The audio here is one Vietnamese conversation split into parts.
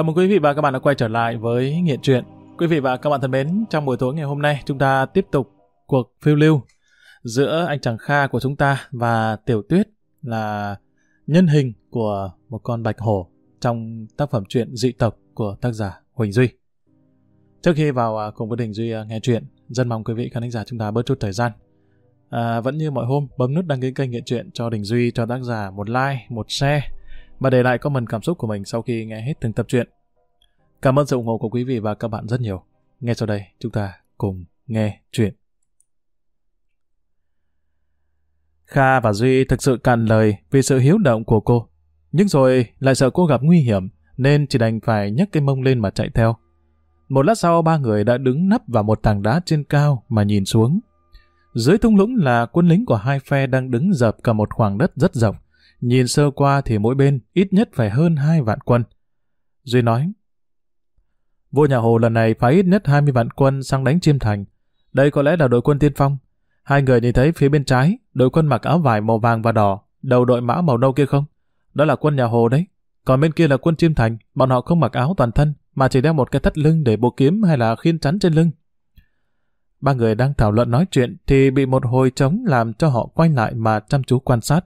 Chào mừng quý vị và các bạn đã quay trở lại với Nghiện Truyện. Quý vị và các bạn thân mến, trong buổi tối ngày hôm nay chúng ta tiếp tục cuộc phiêu lưu giữa anh chàng Kha của chúng ta và Tiểu Tuyết là nhân hình của một con bạch hổ trong tác phẩm truyện dị tộc của tác giả Huỳnh Duy. Trước khi vào à, cùng với Đình Duy à, nghe chuyện, dân mong quý vị khán giả chúng ta bớt chút thời gian. À, vẫn như mọi hôm, bấm nút đăng ký kênh Nghiện Truyện cho Đình Duy, cho tác giả một like, một share và để lại comment cảm xúc của mình sau khi nghe hết từng tập truyện. Cảm ơn sự ủng hộ của quý vị và các bạn rất nhiều. Ngay sau đây, chúng ta cùng nghe chuyện. Kha và Duy thực sự cạn lời vì sự hiếu động của cô. Nhưng rồi lại sợ cô gặp nguy hiểm, nên chỉ đành phải nhấc cái mông lên mà chạy theo. Một lát sau ba người đã đứng nấp vào một tảng đá trên cao mà nhìn xuống. Dưới thung lũng là quân lính của hai phe đang đứng dập cả một khoảng đất rất rộng. Nhìn sơ qua thì mỗi bên ít nhất phải hơn hai vạn quân. Duy nói, Vua nhà Hồ lần này phái ít nhất 20 vạn quân sang đánh Chiêm Thành. Đây có lẽ là đội quân tiên phong. Hai người nhìn thấy phía bên trái, đội quân mặc áo vải màu vàng và đỏ, đầu đội mã màu nâu kia không? Đó là quân nhà Hồ đấy. Còn bên kia là quân Chiêm Thành, bọn họ không mặc áo toàn thân, mà chỉ đeo một cái thắt lưng để bộ kiếm hay là khiên chắn trên lưng. Ba người đang thảo luận nói chuyện thì bị một hồi trống làm cho họ quay lại mà chăm chú quan sát.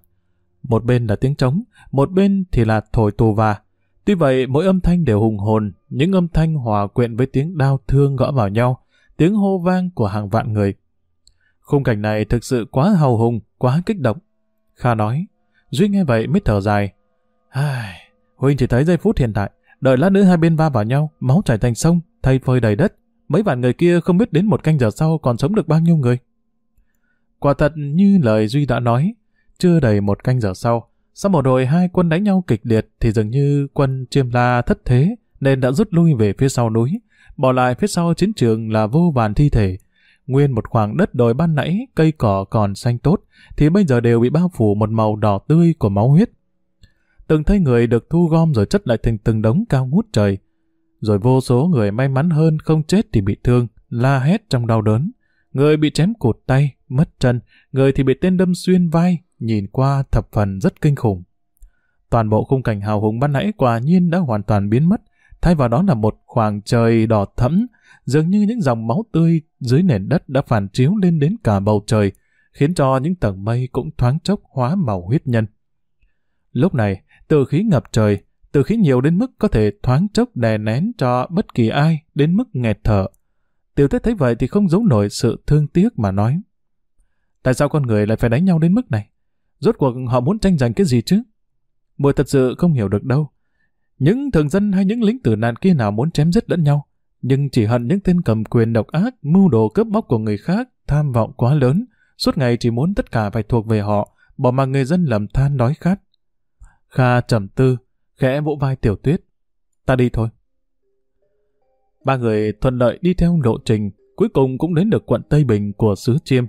Một bên là tiếng trống, một bên thì là thổi tù và. Tuy vậy, mỗi âm thanh đều hùng hồn, những âm thanh hòa quyện với tiếng đau thương gõ vào nhau, tiếng hô vang của hàng vạn người. Khung cảnh này thực sự quá hào hùng, quá kích động. Kha nói, Duy nghe vậy mới thở dài. Ai, Huynh chỉ thấy giây phút hiện tại, đợi lát nữa hai bên va vào nhau, máu chảy thành sông, thay phơi đầy đất. Mấy vạn người kia không biết đến một canh giờ sau còn sống được bao nhiêu người. Quả thật như lời Duy đã nói, chưa đầy một canh giờ sau, sau một hồi hai quân đánh nhau kịch liệt thì dường như quân Chiêm La thất thế nên đã rút lui về phía sau núi, bỏ lại phía sau chiến trường là vô vàn thi thể. Nguyên một khoảng đất đồi ban nãy cây cỏ còn xanh tốt thì bây giờ đều bị bao phủ một màu đỏ tươi của máu huyết. Từng thấy người được thu gom rồi chất lại thành từng đống cao ngút trời. Rồi vô số người may mắn hơn không chết thì bị thương, la hét trong đau đớn. Người bị chém cụt tay, mất chân, người thì bị tên đâm xuyên vai, nhìn qua thập phần rất kinh khủng. Toàn bộ khung cảnh hào hùng ban nãy quả nhiên đã hoàn toàn biến mất, thay vào đó là một khoảng trời đỏ thẫm, dường như những dòng máu tươi dưới nền đất đã phản chiếu lên đến cả bầu trời, khiến cho những tầng mây cũng thoáng chốc hóa màu huyết nhân. Lúc này, từ khí ngập trời, từ khí nhiều đến mức có thể thoáng chốc đè nén cho bất kỳ ai đến mức nghẹt thở. Tiểu Tết thấy vậy thì không giấu nổi sự thương tiếc mà nói. Tại sao con người lại phải đánh nhau đến mức này? Rốt cuộc họ muốn tranh giành cái gì chứ? Mùi thật sự không hiểu được đâu. Những thường dân hay những lính tử nạn kia nào muốn chém giết lẫn nhau, nhưng chỉ hận những tên cầm quyền độc ác, mưu đồ cướp bóc của người khác, tham vọng quá lớn, suốt ngày chỉ muốn tất cả phải thuộc về họ, bỏ mặc người dân lầm than đói khát. Kha trầm tư, khẽ vỗ vai tiểu tuyết. Ta đi thôi. Ba người thuận lợi đi theo lộ trình, cuối cùng cũng đến được quận Tây Bình của xứ Chiêm.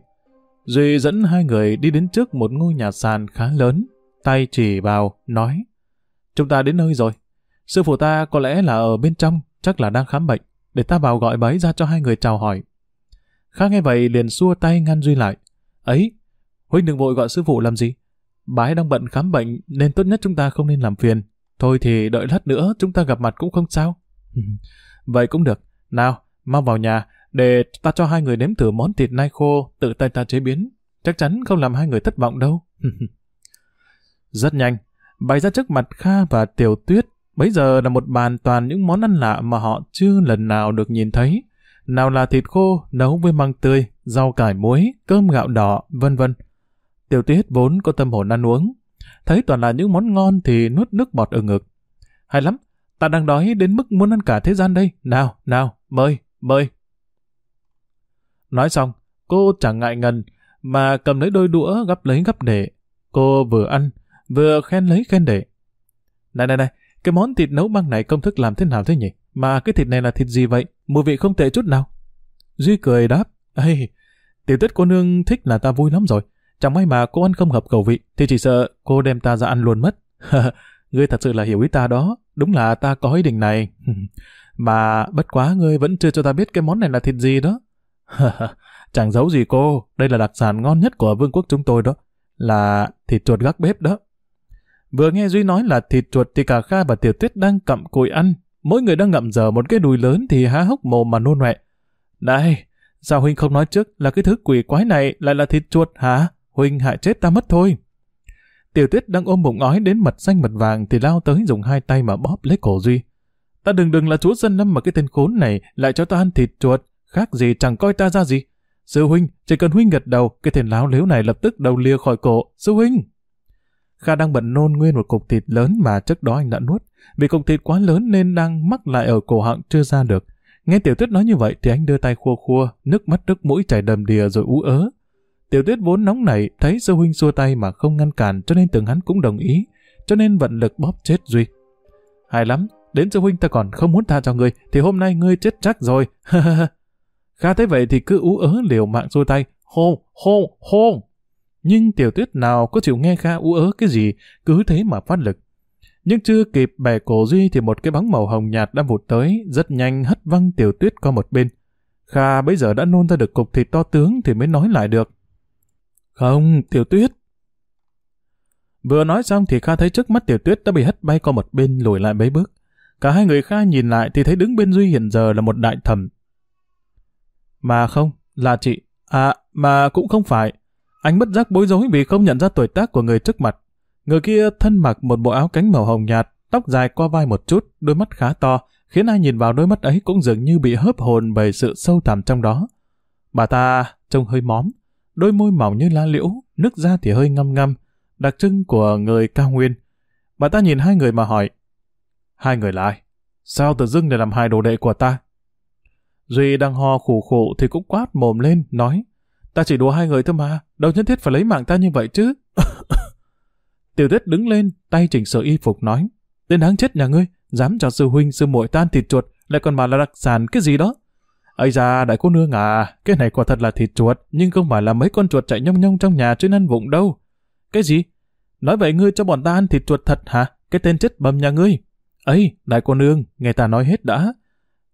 Duy dẫn hai người đi đến trước một ngôi nhà sàn khá lớn, tay chỉ vào, nói Chúng ta đến nơi rồi. Sư phụ ta có lẽ là ở bên trong, chắc là đang khám bệnh, để ta vào gọi bấy ra cho hai người chào hỏi. Khá nghe vậy liền xua tay ngăn Duy lại. Ấy, Huynh đừng vội gọi sư phụ làm gì? Bái đang bận khám bệnh nên tốt nhất chúng ta không nên làm phiền. Thôi thì đợi lát nữa chúng ta gặp mặt cũng không sao. vậy cũng được. Nào, mau vào nhà, để ta cho hai người nếm thử món thịt nai khô tự tay ta chế biến. Chắc chắn không làm hai người thất vọng đâu. Rất nhanh, bày ra trước mặt Kha và Tiểu Tuyết. Bây giờ là một bàn toàn những món ăn lạ mà họ chưa lần nào được nhìn thấy. Nào là thịt khô nấu với măng tươi, rau cải muối, cơm gạo đỏ, vân vân. Tiểu Tuyết vốn có tâm hồn ăn uống. Thấy toàn là những món ngon thì nuốt nước bọt ở ngực. Hay lắm, ta đang đói đến mức muốn ăn cả thế gian đây. Nào, nào, mời, mời. Nói xong, cô chẳng ngại ngần, mà cầm lấy đôi đũa gấp lấy gấp để. Cô vừa ăn, vừa khen lấy khen để. Này này này, cái món thịt nấu băng này công thức làm thế nào thế nhỉ? Mà cái thịt này là thịt gì vậy? Mùi vị không tệ chút nào. Duy cười đáp, Ê, tiểu tuyết cô nương thích là ta vui lắm rồi. Chẳng may mà cô ăn không hợp khẩu vị, thì chỉ sợ cô đem ta ra ăn luôn mất. ngươi thật sự là hiểu ý ta đó, đúng là ta có ý định này. mà bất quá ngươi vẫn chưa cho ta biết cái món này là thịt gì đó. Chẳng giấu gì cô, đây là đặc sản ngon nhất của vương quốc chúng tôi đó, là thịt chuột gác bếp đó. Vừa nghe Duy nói là thịt chuột thì cả Kha và Tiểu Tuyết đang cặm cùi ăn, mỗi người đang ngậm dở một cái đùi lớn thì há hốc mồm mà nôn nọe. Này, sao Huynh không nói trước là cái thứ quỷ quái này lại là thịt chuột hả? Huynh hại chết ta mất thôi. Tiểu tuyết đang ôm bụng ói đến mật xanh mật vàng thì lao tới dùng hai tay mà bóp lấy cổ Duy. Ta đừng đừng là chúa dân lâm mà cái tên khốn này lại cho ta ăn thịt chuột, khác gì chẳng coi ta ra gì. Sư huynh, chỉ cần huynh gật đầu, cái tên láo liếu này lập tức đầu lìa khỏi cổ. Sư huynh! Kha đang bận nôn nguyên một cục thịt lớn mà trước đó anh đã nuốt. Vì cục thịt quá lớn nên đang mắc lại ở cổ họng chưa ra được. Nghe tiểu tuyết nói như vậy thì anh đưa tay khua khua, nước mắt nước mũi chảy đầm đìa rồi ú ớ. Tiểu tuyết vốn nóng nảy, thấy sư huynh xua tay mà không ngăn cản cho nên tưởng hắn cũng đồng ý, cho nên vận lực bóp chết Duy. Hay lắm, đến sư huynh ta còn không muốn tha cho ngươi, thì hôm nay ngươi chết chắc rồi. Kha thấy vậy thì cứ ú ớ liều mạng xôi tay, hô, hô, hô. Nhưng tiểu tuyết nào có chịu nghe Kha ú ớ cái gì, cứ thế mà phát lực. Nhưng chưa kịp bẻ cổ Duy thì một cái bóng màu hồng nhạt đã vụt tới, rất nhanh hất văng tiểu tuyết qua một bên. Kha bây giờ đã nôn ra được cục thịt to tướng thì mới nói lại được. Không, tiểu tuyết. Vừa nói xong thì Kha thấy trước mắt tiểu tuyết đã bị hất bay qua một bên lùi lại mấy bước. Cả hai người Kha nhìn lại thì thấy đứng bên Duy hiện giờ là một đại thẩm. Mà không, là chị. À, mà cũng không phải. Anh bất giác bối rối vì không nhận ra tuổi tác của người trước mặt. Người kia thân mặc một bộ áo cánh màu hồng nhạt, tóc dài qua vai một chút, đôi mắt khá to, khiến ai nhìn vào đôi mắt ấy cũng dường như bị hớp hồn bởi sự sâu thẳm trong đó. Bà ta trông hơi móm, đôi môi mỏng như lá liễu, nước da thì hơi ngâm ngâm, đặc trưng của người cao nguyên. Bà ta nhìn hai người mà hỏi, hai người là ai? Sao tự dưng để làm hai đồ đệ của ta? Duy đang ho khủ khủ thì cũng quát mồm lên, nói, ta chỉ đùa hai người thôi mà, đâu nhất thiết phải lấy mạng ta như vậy chứ. Tiểu tuyết đứng lên, tay chỉnh sửa y phục nói, tên đáng chết nhà ngươi, dám cho sư huynh sư muội tan thịt chuột, lại còn mà là đặc sản cái gì đó. Ây da, đại cô nương à, cái này quả thật là thịt chuột, nhưng không phải là mấy con chuột chạy nhông nhông trong nhà trên ăn vụng đâu. Cái gì? Nói vậy ngươi cho bọn ta ăn thịt chuột thật hả? Cái tên chết bầm nhà ngươi. ấy đại cô nương, nghe ta nói hết đã.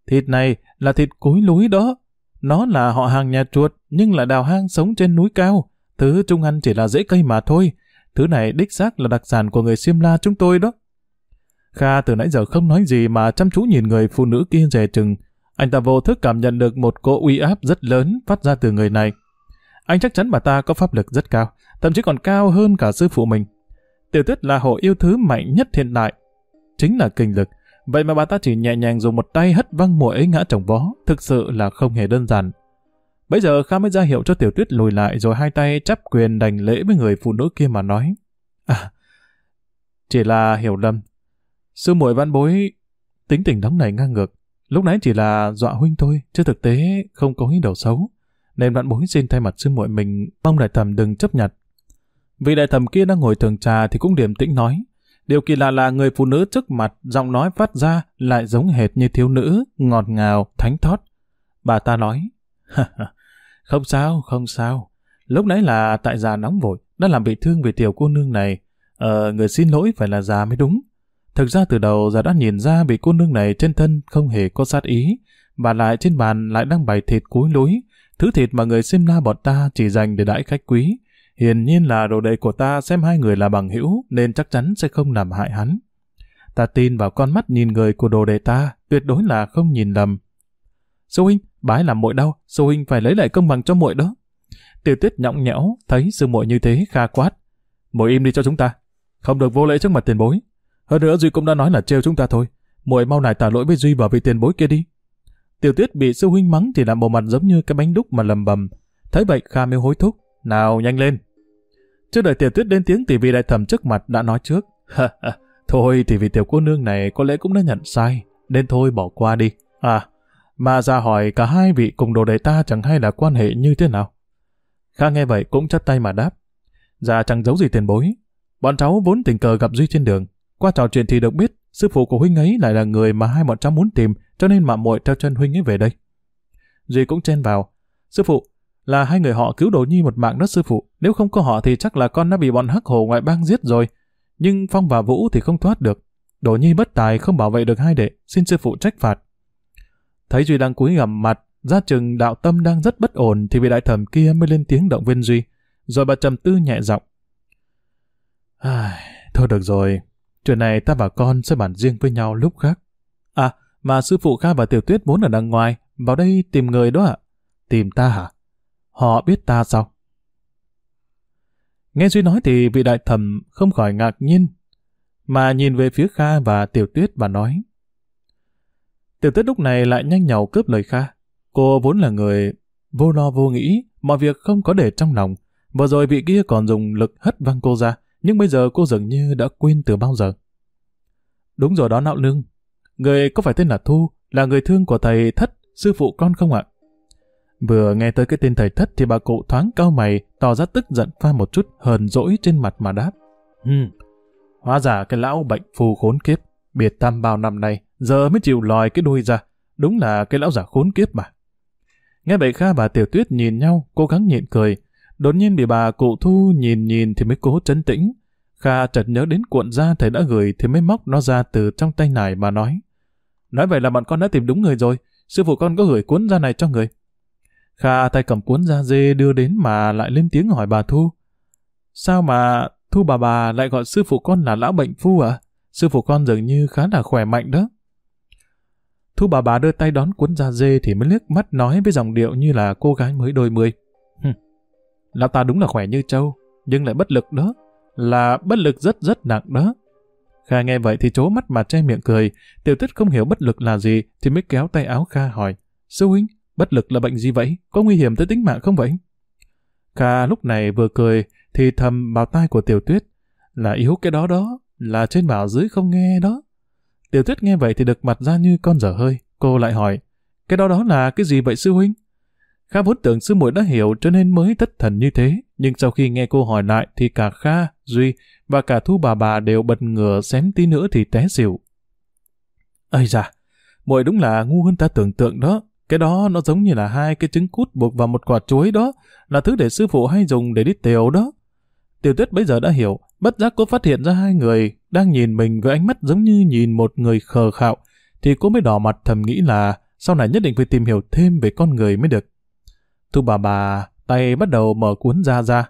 Thịt này là thịt cối núi đó. Nó là họ hàng nhà chuột, nhưng là đào hang sống trên núi cao. Thứ trung ăn chỉ là rễ cây mà thôi. Thứ này đích xác là đặc sản của người Siêm La chúng tôi đó. Kha từ nãy giờ không nói gì mà chăm chú nhìn người phụ nữ kia dè chừng. Anh ta vô thức cảm nhận được một cỗ uy áp rất lớn phát ra từ người này. Anh chắc chắn bà ta có pháp lực rất cao, thậm chí còn cao hơn cả sư phụ mình. Tiểu tuyết là hộ yêu thứ mạnh nhất hiện đại. Chính là kinh lực. Vậy mà bà ta chỉ nhẹ nhàng dùng một tay hất văng muội ấy ngã trồng vó, thực sự là không hề đơn giản. Bây giờ Kha mới ra hiệu cho tiểu tuyết lùi lại rồi hai tay chắp quyền đành lễ với người phụ nữ kia mà nói. À, chỉ là hiểu lầm. Sư muội văn bối tính tình đóng này ngang ngược. Lúc nãy chỉ là dọa huynh thôi, chứ thực tế không có ý đồ xấu. Nên văn bối xin thay mặt sư muội mình mong đại thẩm đừng chấp nhận. vì đại thẩm kia đang ngồi thường trà thì cũng điềm tĩnh nói. Điều kỳ lạ là người phụ nữ trước mặt giọng nói phát ra lại giống hệt như thiếu nữ, ngọt ngào, thánh thót. Bà ta nói, không sao, không sao. Lúc nãy là tại già nóng vội, đã làm bị thương vì tiểu cô nương này. Ờ, người xin lỗi phải là già mới đúng. Thực ra từ đầu già đã nhìn ra bị cô nương này trên thân không hề có sát ý, và lại trên bàn lại đang bày thịt cúi lối thứ thịt mà người xin la bọn ta chỉ dành để đãi khách quý. Hiển nhiên là đồ đệ của ta xem hai người là bằng hữu nên chắc chắn sẽ không làm hại hắn. Ta tin vào con mắt nhìn người của đồ đệ ta, tuyệt đối là không nhìn lầm. Sư huynh, bái làm muội đau, sư huynh phải lấy lại công bằng cho muội đó. Tiểu tuyết nhõng nhẽo, thấy sư muội như thế kha quát. Muội im đi cho chúng ta, không được vô lễ trước mặt tiền bối. Hơn nữa Duy cũng đã nói là trêu chúng ta thôi. Muội mau này tả lỗi với Duy và vị tiền bối kia đi. Tiểu tuyết bị sư huynh mắng thì làm bộ mặt giống như cái bánh đúc mà lầm bầm. Thấy vậy Kha mới hối thúc. Nào nhanh lên. Chưa đợi tiểu tuyết đến tiếng thì vị đại thẩm trước mặt đã nói trước. thôi thì vì tiểu cô nương này có lẽ cũng đã nhận sai. Nên thôi bỏ qua đi. À, mà ra hỏi cả hai vị cùng đồ đệ ta chẳng hay là quan hệ như thế nào. Kha nghe vậy cũng chắt tay mà đáp. Dạ chẳng giấu gì tiền bối. Bọn cháu vốn tình cờ gặp Duy trên đường. Qua trò chuyện thì được biết, sư phụ của huynh ấy lại là người mà hai bọn cháu muốn tìm, cho nên mạo muội theo chân huynh ấy về đây. Duy cũng chen vào. Sư phụ, là hai người họ cứu đồ nhi một mạng đó sư phụ. Nếu không có họ thì chắc là con đã bị bọn hắc hồ ngoại bang giết rồi. Nhưng Phong và Vũ thì không thoát được. Đồ nhi bất tài không bảo vệ được hai đệ, xin sư phụ trách phạt. Thấy Duy đang cúi gằm mặt, ra chừng đạo tâm đang rất bất ổn thì vị đại thẩm kia mới lên tiếng động viên Duy. Rồi bà trầm tư nhẹ giọng. À, thôi được rồi, chuyện này ta và con sẽ bàn riêng với nhau lúc khác. À, mà sư phụ Kha và Tiểu Tuyết vốn ở đằng ngoài, vào đây tìm người đó ạ. Tìm ta hả? Họ biết ta sao? Nghe Duy nói thì vị đại thẩm không khỏi ngạc nhiên, mà nhìn về phía Kha và Tiểu Tuyết và nói. Tiểu Tuyết lúc này lại nhanh nhảu cướp lời Kha. Cô vốn là người vô lo vô nghĩ, mọi việc không có để trong lòng. Vừa rồi vị kia còn dùng lực hất văng cô ra, nhưng bây giờ cô dường như đã quên từ bao giờ. Đúng rồi đó Nạo Lương. Người có phải tên là Thu, là người thương của thầy Thất, sư phụ con không ạ? Vừa nghe tới cái tên thầy Thất thì bà cụ thoáng cao mày, tỏ ra tức giận pha một chút hờn dỗi trên mặt mà đáp. ừ, hóa ra cái lão bệnh phù khốn kiếp, biệt tam bao năm nay, giờ mới chịu lòi cái đuôi ra. Đúng là cái lão giả khốn kiếp mà. Nghe vậy Kha và Tiểu Tuyết nhìn nhau, cố gắng nhịn cười. Đột nhiên bị bà cụ Thu nhìn nhìn thì mới cố chấn tĩnh. Kha chợt nhớ đến cuộn da thầy đã gửi thì mới móc nó ra từ trong tay nải mà nói. Nói vậy là bọn con đã tìm đúng người rồi, sư phụ con có gửi cuốn da này cho người. Kha tay cầm cuốn da dê đưa đến mà lại lên tiếng hỏi bà Thu. Sao mà Thu bà bà lại gọi sư phụ con là lão bệnh phu à? Sư phụ con dường như khá là khỏe mạnh đó. Thu bà bà đưa tay đón cuốn da dê thì mới liếc mắt nói với giọng điệu như là cô gái mới đôi mươi. Lão ta đúng là khỏe như trâu, nhưng lại bất lực đó. Là bất lực rất rất nặng đó. Kha nghe vậy thì chố mắt mà che miệng cười. Tiểu tuyết không hiểu bất lực là gì thì mới kéo tay áo Kha hỏi. Sư huynh, bất lực là bệnh gì vậy? Có nguy hiểm tới tính mạng không vậy? Kha lúc này vừa cười thì thầm vào tai của tiểu tuyết. Là yếu cái đó đó, là trên bảo dưới không nghe đó. Tiểu tuyết nghe vậy thì được mặt ra như con dở hơi. Cô lại hỏi, cái đó đó là cái gì vậy sư huynh? Kha vốn tưởng sư muội đã hiểu cho nên mới thất thần như thế. Nhưng sau khi nghe cô hỏi lại thì cả Kha, Duy và cả Thu bà bà đều bật ngửa xém tí nữa thì té xỉu. Ây da, muội đúng là ngu hơn ta tưởng tượng đó. Cái đó nó giống như là hai cái trứng cút buộc vào một quả chuối đó, là thứ để sư phụ hay dùng để đi tiểu đó. Tiểu tuyết bây giờ đã hiểu, bất giác cô phát hiện ra hai người đang nhìn mình với ánh mắt giống như nhìn một người khờ khạo, thì cô mới đỏ mặt thầm nghĩ là sau này nhất định phải tìm hiểu thêm về con người mới được. Thu bà bà tay bắt đầu mở cuốn ra ra.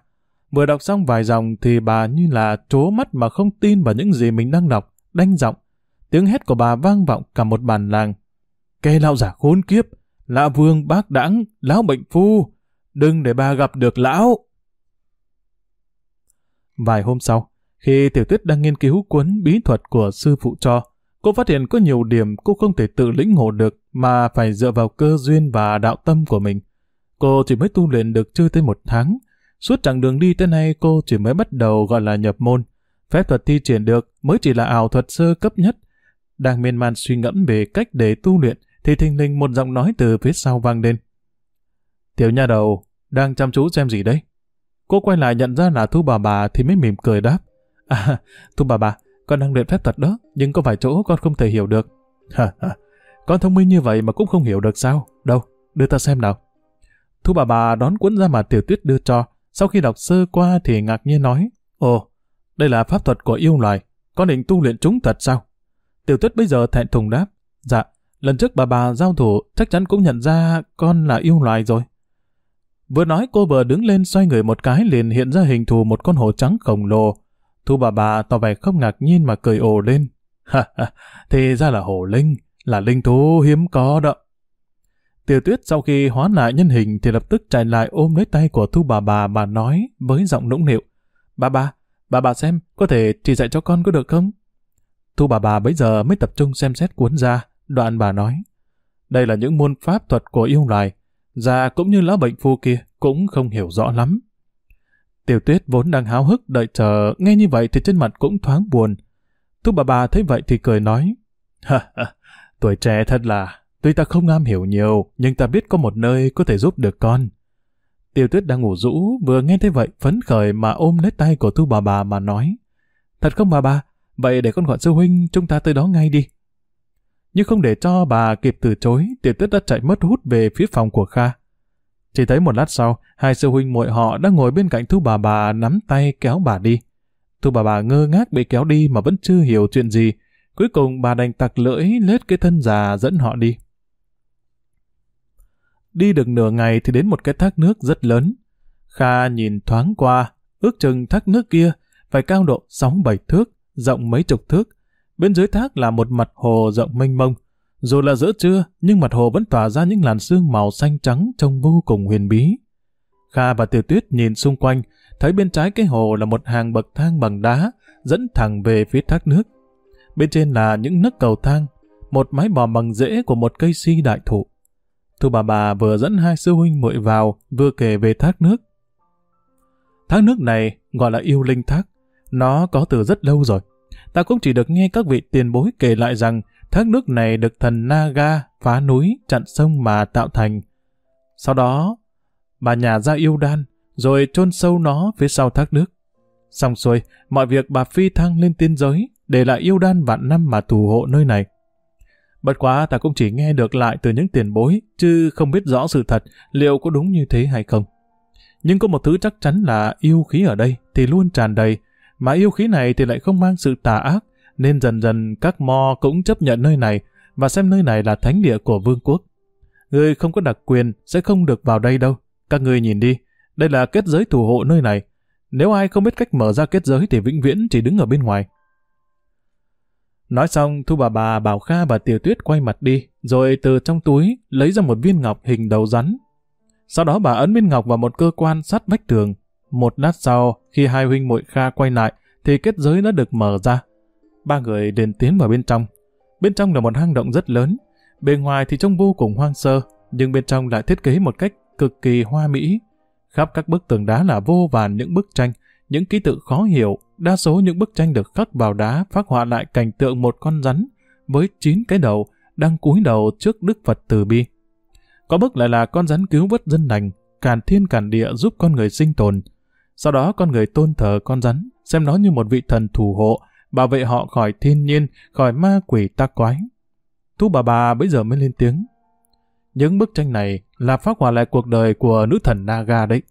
Vừa đọc xong vài dòng thì bà như là trố mắt mà không tin vào những gì mình đang đọc, đanh giọng. Tiếng hét của bà vang vọng cả một bàn làng. cái lão giả khốn kiếp, Lão vương bác đãng, lão bệnh phu, đừng để bà gặp được lão. Vài hôm sau, khi Tiểu Tuyết đang nghiên cứu cuốn bí thuật của sư phụ cho, cô phát hiện có nhiều điểm cô không thể tự lĩnh ngộ được mà phải dựa vào cơ duyên và đạo tâm của mình. Cô chỉ mới tu luyện được chưa tới một tháng. Suốt chặng đường đi tới nay cô chỉ mới bắt đầu gọi là nhập môn. Phép thuật thi triển được mới chỉ là ảo thuật sơ cấp nhất. Đang miên man suy ngẫm về cách để tu luyện thì thình lình một giọng nói từ phía sau vang lên. Tiểu nha đầu, đang chăm chú xem gì đấy? Cô quay lại nhận ra là Thu bà bà thì mới mỉm cười đáp. À, Thu bà bà, con đang luyện phép thuật đó, nhưng có vài chỗ con không thể hiểu được. Hả, hả, con thông minh như vậy mà cũng không hiểu được sao? Đâu, đưa ta xem nào. Thu bà bà đón cuốn ra mà tiểu tuyết đưa cho, sau khi đọc sơ qua thì ngạc nhiên nói, Ồ, đây là pháp thuật của yêu loài, con định tu luyện chúng thật sao? Tiểu tuyết bây giờ thẹn thùng đáp, dạ, lần trước bà bà giao thủ chắc chắn cũng nhận ra con là yêu loài rồi. Vừa nói cô vừa đứng lên xoay người một cái liền hiện ra hình thù một con hổ trắng khổng lồ. Thu bà bà tỏ vẻ không ngạc nhiên mà cười ồ lên. Ha ha, thì ra là hổ linh, là linh thú hiếm có đó. Tiểu tuyết sau khi hóa lại nhân hình thì lập tức chạy lại ôm lấy tay của Thu bà bà mà nói với giọng nũng nịu. Bà bà, bà bà xem, có thể chỉ dạy cho con có được không? Thu bà bà bấy giờ mới tập trung xem xét cuốn ra, đoạn bà nói. Đây là những môn pháp thuật của yêu loài, già cũng như lão bệnh phu kia cũng không hiểu rõ lắm. Tiểu tuyết vốn đang háo hức đợi chờ, nghe như vậy thì trên mặt cũng thoáng buồn. Thu bà bà thấy vậy thì cười nói. Ha ha, tuổi trẻ thật là Tuy ta không am hiểu nhiều, nhưng ta biết có một nơi có thể giúp được con. Tiêu tuyết đang ngủ rũ, vừa nghe thấy vậy, phấn khởi mà ôm lấy tay của thu bà bà mà nói. Thật không bà bà, vậy để con gọi sư huynh, chúng ta tới đó ngay đi. Nhưng không để cho bà kịp từ chối, tiểu tuyết đã chạy mất hút về phía phòng của Kha. Chỉ thấy một lát sau, hai sư huynh muội họ đang ngồi bên cạnh thu bà bà nắm tay kéo bà đi. Thu bà bà ngơ ngác bị kéo đi mà vẫn chưa hiểu chuyện gì. Cuối cùng bà đành tặc lưỡi lết cái thân già dẫn họ đi. Đi được nửa ngày thì đến một cái thác nước rất lớn. Kha nhìn thoáng qua, ước chừng thác nước kia phải cao độ 6-7 thước, rộng mấy chục thước. Bên dưới thác là một mặt hồ rộng mênh mông. Dù là giữa trưa, nhưng mặt hồ vẫn tỏa ra những làn sương màu xanh trắng trông vô cùng huyền bí. Kha và Tiểu Tuyết nhìn xung quanh, thấy bên trái cái hồ là một hàng bậc thang bằng đá, dẫn thẳng về phía thác nước. Bên trên là những nấc cầu thang, một mái bò bằng rễ của một cây si đại thụ. Thu bà bà vừa dẫn hai sư huynh muội vào, vừa kể về thác nước. Thác nước này gọi là yêu linh thác. Nó có từ rất lâu rồi. Ta cũng chỉ được nghe các vị tiền bối kể lại rằng thác nước này được thần Naga phá núi, chặn sông mà tạo thành. Sau đó, bà nhà ra yêu đan, rồi chôn sâu nó phía sau thác nước. Xong xuôi, mọi việc bà phi thăng lên tiên giới, để lại yêu đan vạn năm mà thủ hộ nơi này. Bất quá ta cũng chỉ nghe được lại từ những tiền bối, chứ không biết rõ sự thật liệu có đúng như thế hay không. Nhưng có một thứ chắc chắn là yêu khí ở đây thì luôn tràn đầy, mà yêu khí này thì lại không mang sự tà ác, nên dần dần các mo cũng chấp nhận nơi này và xem nơi này là thánh địa của vương quốc. Người không có đặc quyền sẽ không được vào đây đâu. Các người nhìn đi, đây là kết giới thủ hộ nơi này. Nếu ai không biết cách mở ra kết giới thì vĩnh viễn chỉ đứng ở bên ngoài. Nói xong, Thu bà bà bảo Kha và Tiểu Tuyết quay mặt đi, rồi từ trong túi lấy ra một viên ngọc hình đầu rắn. Sau đó bà ấn viên ngọc vào một cơ quan sát vách tường. Một lát sau, khi hai huynh muội Kha quay lại, thì kết giới đã được mở ra. Ba người liền tiến vào bên trong. Bên trong là một hang động rất lớn. Bề ngoài thì trông vô cùng hoang sơ, nhưng bên trong lại thiết kế một cách cực kỳ hoa mỹ. Khắp các bức tường đá là vô vàn những bức tranh, những ký tự khó hiểu, đa số những bức tranh được khắc vào đá phát họa lại cảnh tượng một con rắn với chín cái đầu đang cúi đầu trước Đức Phật Từ Bi. Có bức lại là con rắn cứu vớt dân lành, càn thiên càn địa giúp con người sinh tồn. Sau đó con người tôn thờ con rắn, xem nó như một vị thần thủ hộ, bảo vệ họ khỏi thiên nhiên, khỏi ma quỷ tắc quái. Thu bà bà bây giờ mới lên tiếng. Những bức tranh này là phát họa lại cuộc đời của nữ thần Naga đấy.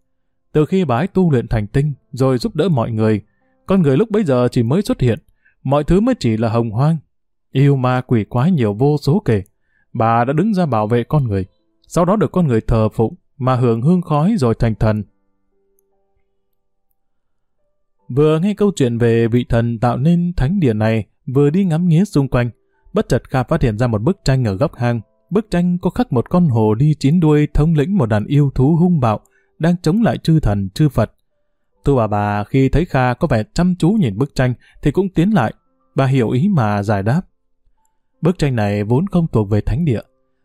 Từ khi bà ấy tu luyện thành tinh, rồi giúp đỡ mọi người, con người lúc bấy giờ chỉ mới xuất hiện, mọi thứ mới chỉ là hồng hoang. Yêu ma quỷ quái nhiều vô số kể, bà đã đứng ra bảo vệ con người, sau đó được con người thờ phụng, mà hưởng hương khói rồi thành thần. Vừa nghe câu chuyện về vị thần tạo nên thánh địa này, vừa đi ngắm nghía xung quanh, bất chợt Kha phát hiện ra một bức tranh ở góc hang. Bức tranh có khắc một con hồ đi chín đuôi thống lĩnh một đàn yêu thú hung bạo, đang chống lại chư thần, chư Phật. Tu bà bà khi thấy Kha có vẻ chăm chú nhìn bức tranh thì cũng tiến lại. Bà hiểu ý mà giải đáp. Bức tranh này vốn không thuộc về thánh địa.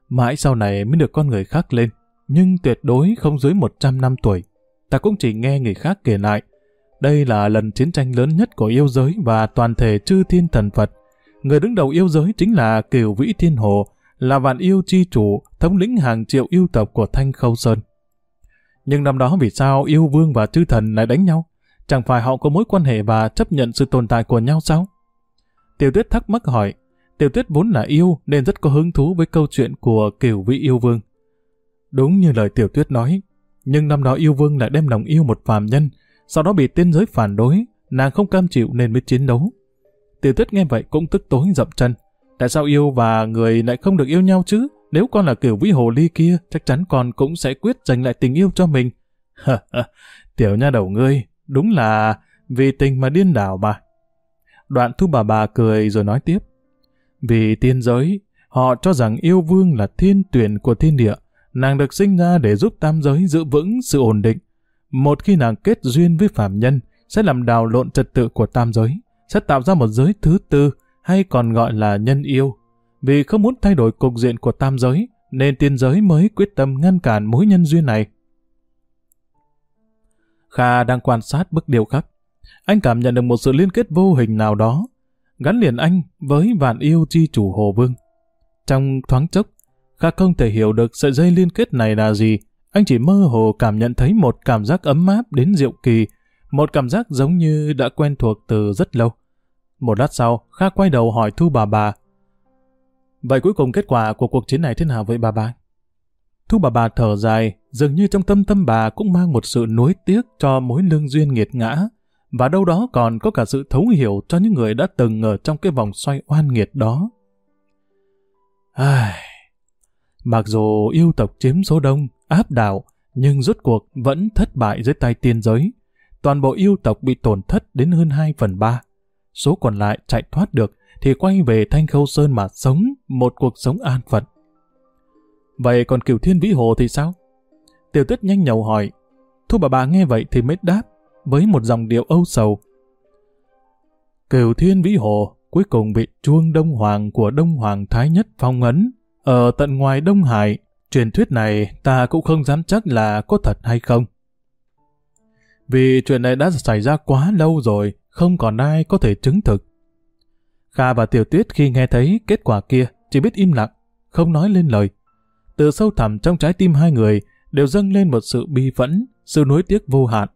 Mãi sau này mới được con người khác lên. Nhưng tuyệt đối không dưới 100 năm tuổi. Ta cũng chỉ nghe người khác kể lại. Đây là lần chiến tranh lớn nhất của yêu giới và toàn thể chư thiên thần Phật. Người đứng đầu yêu giới chính là Kiều Vĩ Thiên Hồ, là vạn yêu chi chủ, thống lĩnh hàng triệu yêu tộc của Thanh Khâu Sơn. Nhưng năm đó vì sao yêu vương và chư thần lại đánh nhau? Chẳng phải họ có mối quan hệ và chấp nhận sự tồn tại của nhau sao? Tiểu tuyết thắc mắc hỏi. Tiểu tuyết vốn là yêu nên rất có hứng thú với câu chuyện của kiều vĩ yêu vương. Đúng như lời tiểu tuyết nói, nhưng năm đó yêu vương lại đem lòng yêu một phàm nhân, sau đó bị tiên giới phản đối, nàng không cam chịu nên mới chiến đấu. Tiểu tuyết nghe vậy cũng tức tối dậm chân. Tại sao yêu và người lại không được yêu nhau chứ? Nếu con là kiểu vĩ hồ ly kia, chắc chắn con cũng sẽ quyết giành lại tình yêu cho mình. Tiểu nha đầu ngươi, đúng là vì tình mà điên đảo mà. Đoạn thu bà bà cười rồi nói tiếp. Vì tiên giới, họ cho rằng yêu vương là thiên tuyển của thiên địa. Nàng được sinh ra để giúp tam giới giữ vững sự ổn định. Một khi nàng kết duyên với phạm nhân, sẽ làm đào lộn trật tự của tam giới, sẽ tạo ra một giới thứ tư, hay còn gọi là nhân yêu, vì không muốn thay đổi cục diện của tam giới, nên tiên giới mới quyết tâm ngăn cản mối nhân duyên này. Kha đang quan sát bức điêu khắc. Anh cảm nhận được một sự liên kết vô hình nào đó, gắn liền anh với vạn yêu chi chủ Hồ Vương. Trong thoáng chốc, Kha không thể hiểu được sợi dây liên kết này là gì. Anh chỉ mơ hồ cảm nhận thấy một cảm giác ấm áp đến diệu kỳ, một cảm giác giống như đã quen thuộc từ rất lâu. Một lát sau, Kha quay đầu hỏi Thu bà bà, Vậy cuối cùng kết quả của cuộc chiến này thế nào vậy bà bà? Thu bà bà thở dài, dường như trong tâm tâm bà cũng mang một sự nuối tiếc cho mối lương duyên nghiệt ngã, và đâu đó còn có cả sự thấu hiểu cho những người đã từng ở trong cái vòng xoay oan nghiệt đó. Ai... Mặc dù yêu tộc chiếm số đông, áp đảo, nhưng rốt cuộc vẫn thất bại dưới tay tiên giới. Toàn bộ yêu tộc bị tổn thất đến hơn 2 phần 3. Số còn lại chạy thoát được, thì quay về Thanh Khâu Sơn mà sống một cuộc sống an phận. Vậy còn Kiều Thiên Vĩ Hồ thì sao? Tiểu tuyết nhanh nhậu hỏi. Thu bà bà nghe vậy thì mới đáp với một dòng điệu âu sầu. Kiều Thiên Vĩ Hồ cuối cùng bị chuông Đông Hoàng của Đông Hoàng Thái Nhất phong ấn ở tận ngoài Đông Hải. Truyền thuyết này ta cũng không dám chắc là có thật hay không. Vì chuyện này đã xảy ra quá lâu rồi, không còn ai có thể chứng thực. Kha và Tiểu Tuyết khi nghe thấy kết quả kia chỉ biết im lặng, không nói lên lời. Từ sâu thẳm trong trái tim hai người đều dâng lên một sự bi phẫn, sự nuối tiếc vô hạn.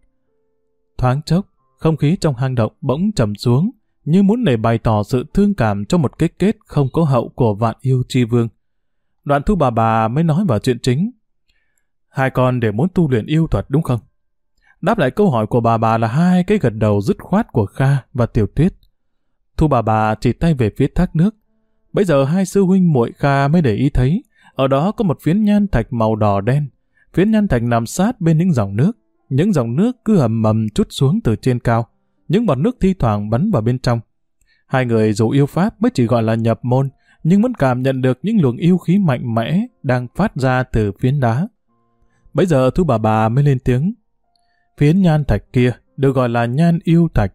Thoáng chốc, không khí trong hang động bỗng trầm xuống, như muốn để bày tỏ sự thương cảm cho một kết kết không có hậu của vạn yêu chi vương. Đoạn thu bà bà mới nói vào chuyện chính. Hai con đều muốn tu luyện yêu thuật đúng không? Đáp lại câu hỏi của bà bà là hai cái gật đầu dứt khoát của Kha và Tiểu Tuyết. Thu bà bà chỉ tay về phía thác nước. Bây giờ hai sư huynh muội Kha mới để ý thấy, ở đó có một phiến nhan thạch màu đỏ đen. Phiến nhan thạch nằm sát bên những dòng nước. Những dòng nước cứ hầm mầm chút xuống từ trên cao. Những bọt nước thi thoảng bắn vào bên trong. Hai người dù yêu pháp mới chỉ gọi là nhập môn, nhưng vẫn cảm nhận được những luồng yêu khí mạnh mẽ đang phát ra từ phiến đá. Bây giờ Thu bà bà mới lên tiếng. Phiến nhan thạch kia được gọi là nhan yêu thạch.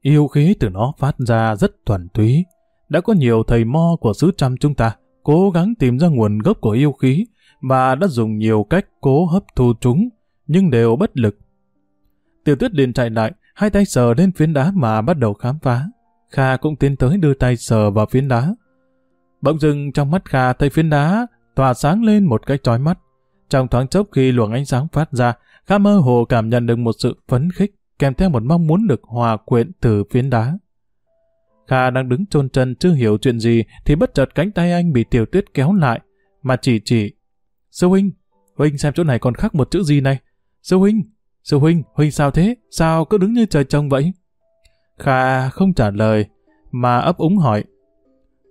Yêu khí từ nó phát ra rất thuần túy. Đã có nhiều thầy mo của xứ trăm chúng ta cố gắng tìm ra nguồn gốc của yêu khí và đã dùng nhiều cách cố hấp thu chúng, nhưng đều bất lực. Tiểu tuyết liền chạy lại, hai tay sờ lên phiến đá mà bắt đầu khám phá. Kha cũng tiến tới đưa tay sờ vào phiến đá. Bỗng dưng trong mắt Kha thấy phiến đá tỏa sáng lên một cách chói mắt. Trong thoáng chốc khi luồng ánh sáng phát ra, Kha mơ hồ cảm nhận được một sự phấn khích, kèm theo một mong muốn được hòa quyện từ phiến đá. Kha đang đứng chôn chân chưa hiểu chuyện gì thì bất chợt cánh tay anh bị tiểu tuyết kéo lại, mà chỉ chỉ. Sư huynh, huynh xem chỗ này còn khắc một chữ gì này. Sư huynh, sư huynh, huynh sao thế? Sao cứ đứng như trời trông vậy? Kha không trả lời, mà ấp úng hỏi.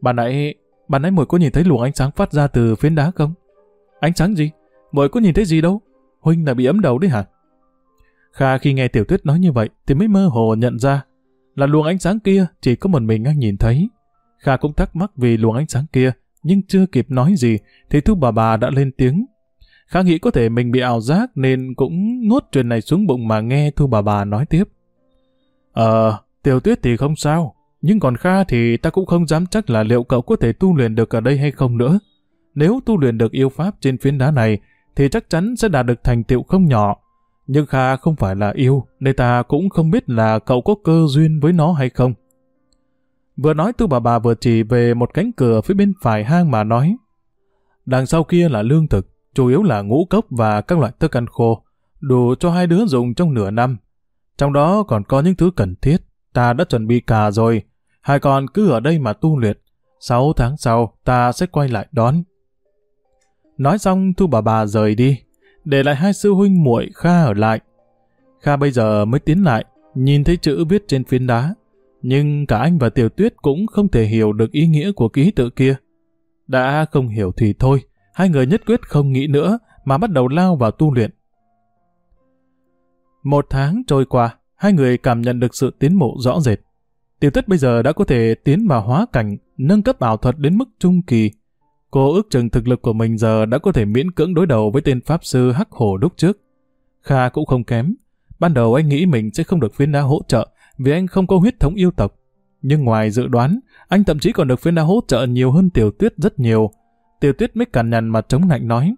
Bà nãy, bạn nãy muội có nhìn thấy luồng ánh sáng phát ra từ phiến đá không? Ánh sáng gì? Muội có nhìn thấy gì đâu? Huynh là bị ấm đầu đấy hả? Kha khi nghe Tiểu Tuyết nói như vậy thì mới mơ hồ nhận ra là luồng ánh sáng kia chỉ có một mình anh nhìn thấy. Kha cũng thắc mắc vì luồng ánh sáng kia, nhưng chưa kịp nói gì thì Thu bà bà đã lên tiếng. Kha nghĩ có thể mình bị ảo giác nên cũng nuốt chuyện này xuống bụng mà nghe Thu bà bà nói tiếp. Ờ, Tiểu Tuyết thì không sao, nhưng còn Kha thì ta cũng không dám chắc là liệu cậu có thể tu luyện được ở đây hay không nữa. Nếu tu luyện được yêu pháp trên phiến đá này, thì chắc chắn sẽ đạt được thành tựu không nhỏ. Nhưng Kha không phải là yêu, nên ta cũng không biết là cậu có cơ duyên với nó hay không. Vừa nói tu bà bà vừa chỉ về một cánh cửa phía bên phải hang mà nói. Đằng sau kia là lương thực, chủ yếu là ngũ cốc và các loại thức ăn khô, đủ cho hai đứa dùng trong nửa năm. Trong đó còn có những thứ cần thiết, ta đã chuẩn bị cả rồi. Hai con cứ ở đây mà tu luyện. Sáu tháng sau, ta sẽ quay lại đón. Nói xong Thu bà bà rời đi, để lại hai sư huynh muội Kha ở lại. Kha bây giờ mới tiến lại, nhìn thấy chữ viết trên phiến đá, nhưng cả anh và Tiểu Tuyết cũng không thể hiểu được ý nghĩa của ký tự kia. Đã không hiểu thì thôi, hai người nhất quyết không nghĩ nữa mà bắt đầu lao vào tu luyện. Một tháng trôi qua, hai người cảm nhận được sự tiến bộ rõ rệt. Tiểu Tuyết bây giờ đã có thể tiến vào hóa cảnh, nâng cấp ảo thuật đến mức trung kỳ, Cô ước chừng thực lực của mình giờ đã có thể miễn cưỡng đối đầu với tên Pháp Sư Hắc Hổ lúc trước. Kha cũng không kém. Ban đầu anh nghĩ mình sẽ không được phiến đá hỗ trợ vì anh không có huyết thống yêu tộc. Nhưng ngoài dự đoán, anh thậm chí còn được phiến đá hỗ trợ nhiều hơn Tiểu Tuyết rất nhiều. Tiểu Tuyết mới cằn nhằn mà chống lạnh nói.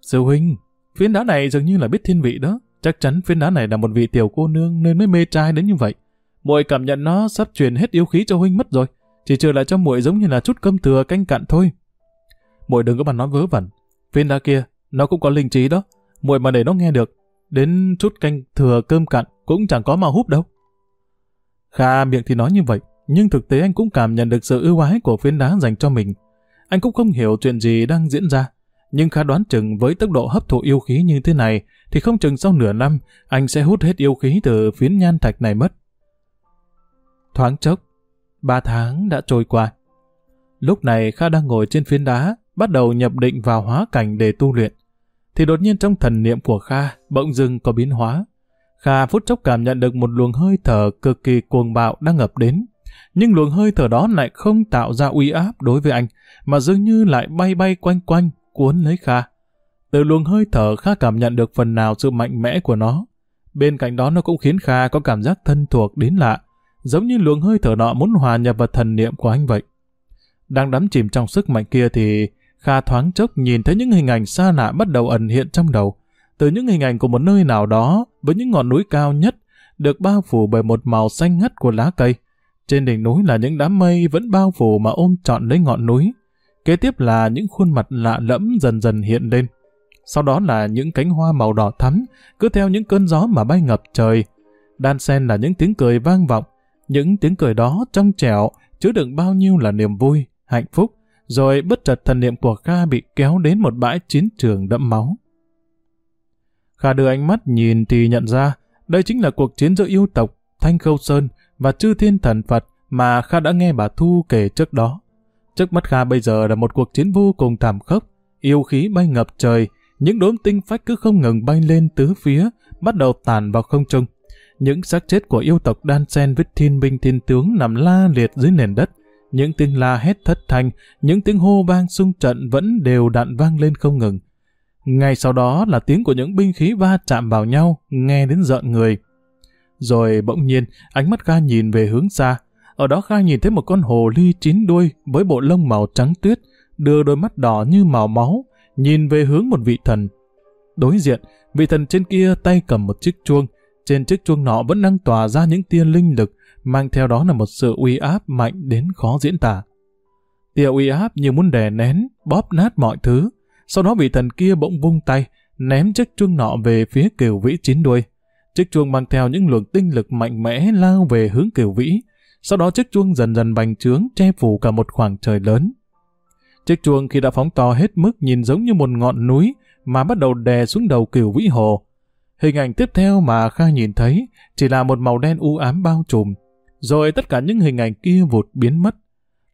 Sư huynh, phiến đá này dường như là biết thiên vị đó. Chắc chắn phiến đá này là một vị tiểu cô nương nên mới mê trai đến như vậy. Muội cảm nhận nó sắp truyền hết yêu khí cho huynh mất rồi. Chỉ trừ lại cho muội giống như là chút cơm thừa canh cạn thôi. Muội đừng có mà nói vớ vẩn. Viên đá kia, nó cũng có linh trí đó. Muội mà để nó nghe được, đến chút canh thừa cơm cạn cũng chẳng có mà húp đâu. Kha miệng thì nói như vậy, nhưng thực tế anh cũng cảm nhận được sự ưu ái của phiến đá dành cho mình. Anh cũng không hiểu chuyện gì đang diễn ra, nhưng Kha đoán chừng với tốc độ hấp thụ yêu khí như thế này, thì không chừng sau nửa năm, anh sẽ hút hết yêu khí từ phiến nhan thạch này mất. Thoáng chốc, ba tháng đã trôi qua. Lúc này Kha đang ngồi trên phiến đá, bắt đầu nhập định vào hóa cảnh để tu luyện. Thì đột nhiên trong thần niệm của Kha bỗng dưng có biến hóa. Kha phút chốc cảm nhận được một luồng hơi thở cực kỳ cuồng bạo đang ngập đến. nhưng luồng hơi thở đó lại không tạo ra uy áp đối với anh, mà dường như lại bay bay quanh quanh, cuốn lấy Kha. Từ luồng hơi thở Kha cảm nhận được phần nào sự mạnh mẽ của nó. Bên cạnh đó nó cũng khiến Kha có cảm giác thân thuộc đến lạ, giống như luồng hơi thở nọ muốn hòa nhập vào thần niệm của anh vậy. Đang đắm chìm trong sức mạnh kia thì Kha thoáng chốc nhìn thấy những hình ảnh xa lạ bắt đầu ẩn hiện trong đầu. Từ những hình ảnh của một nơi nào đó với những ngọn núi cao nhất được bao phủ bởi một màu xanh ngắt của lá cây. Trên đỉnh núi là những đám mây vẫn bao phủ mà ôm trọn lấy ngọn núi. Kế tiếp là những khuôn mặt lạ lẫm dần dần hiện lên. Sau đó là những cánh hoa màu đỏ thắm, cứ theo những cơn gió mà bay ngập trời. Đan xen là những tiếng cười vang vọng. Những tiếng cười đó trong trẻo, chứa đựng bao nhiêu là niềm vui, hạnh phúc, rồi bất chợt thần niệm của Kha bị kéo đến một bãi chiến trường đẫm máu. Kha đưa ánh mắt nhìn thì nhận ra đây chính là cuộc chiến giữa yêu tộc Thanh Khâu Sơn và chư thiên thần Phật mà Kha đã nghe bà Thu kể trước đó. Trước mắt Kha bây giờ là một cuộc chiến vô cùng thảm khốc, yêu khí bay ngập trời, những đốm tinh phách cứ không ngừng bay lên tứ phía, bắt đầu tàn vào không trung. Những xác chết của yêu tộc đan sen với thiên binh thiên tướng nằm la liệt dưới nền đất. Những tiếng la hét thất thanh, những tiếng hô vang xung trận vẫn đều đạn vang lên không ngừng. Ngay sau đó là tiếng của những binh khí va chạm vào nhau, nghe đến giận người. Rồi bỗng nhiên, ánh mắt Kha nhìn về hướng xa. Ở đó Kha nhìn thấy một con hồ ly chín đuôi với bộ lông màu trắng tuyết, đưa đôi mắt đỏ như màu máu, nhìn về hướng một vị thần. Đối diện, vị thần trên kia tay cầm một chiếc chuông. Trên chiếc chuông nọ vẫn đang tỏa ra những tia linh lực, mang theo đó là một sự uy áp mạnh đến khó diễn tả. Tia uy áp như muốn đè nén, bóp nát mọi thứ, sau đó vị thần kia bỗng vung tay, ném chiếc chuông nọ về phía kiều vĩ chín đuôi. Chiếc chuông mang theo những luồng tinh lực mạnh mẽ lao về hướng kiều vĩ. Sau đó chiếc chuông dần dần bành trướng che phủ cả một khoảng trời lớn. Chiếc chuông khi đã phóng to hết mức nhìn giống như một ngọn núi mà bắt đầu đè xuống đầu kiều vĩ hồ. Hình ảnh tiếp theo mà Kha nhìn thấy chỉ là một màu đen u ám bao trùm. Rồi tất cả những hình ảnh kia vụt biến mất.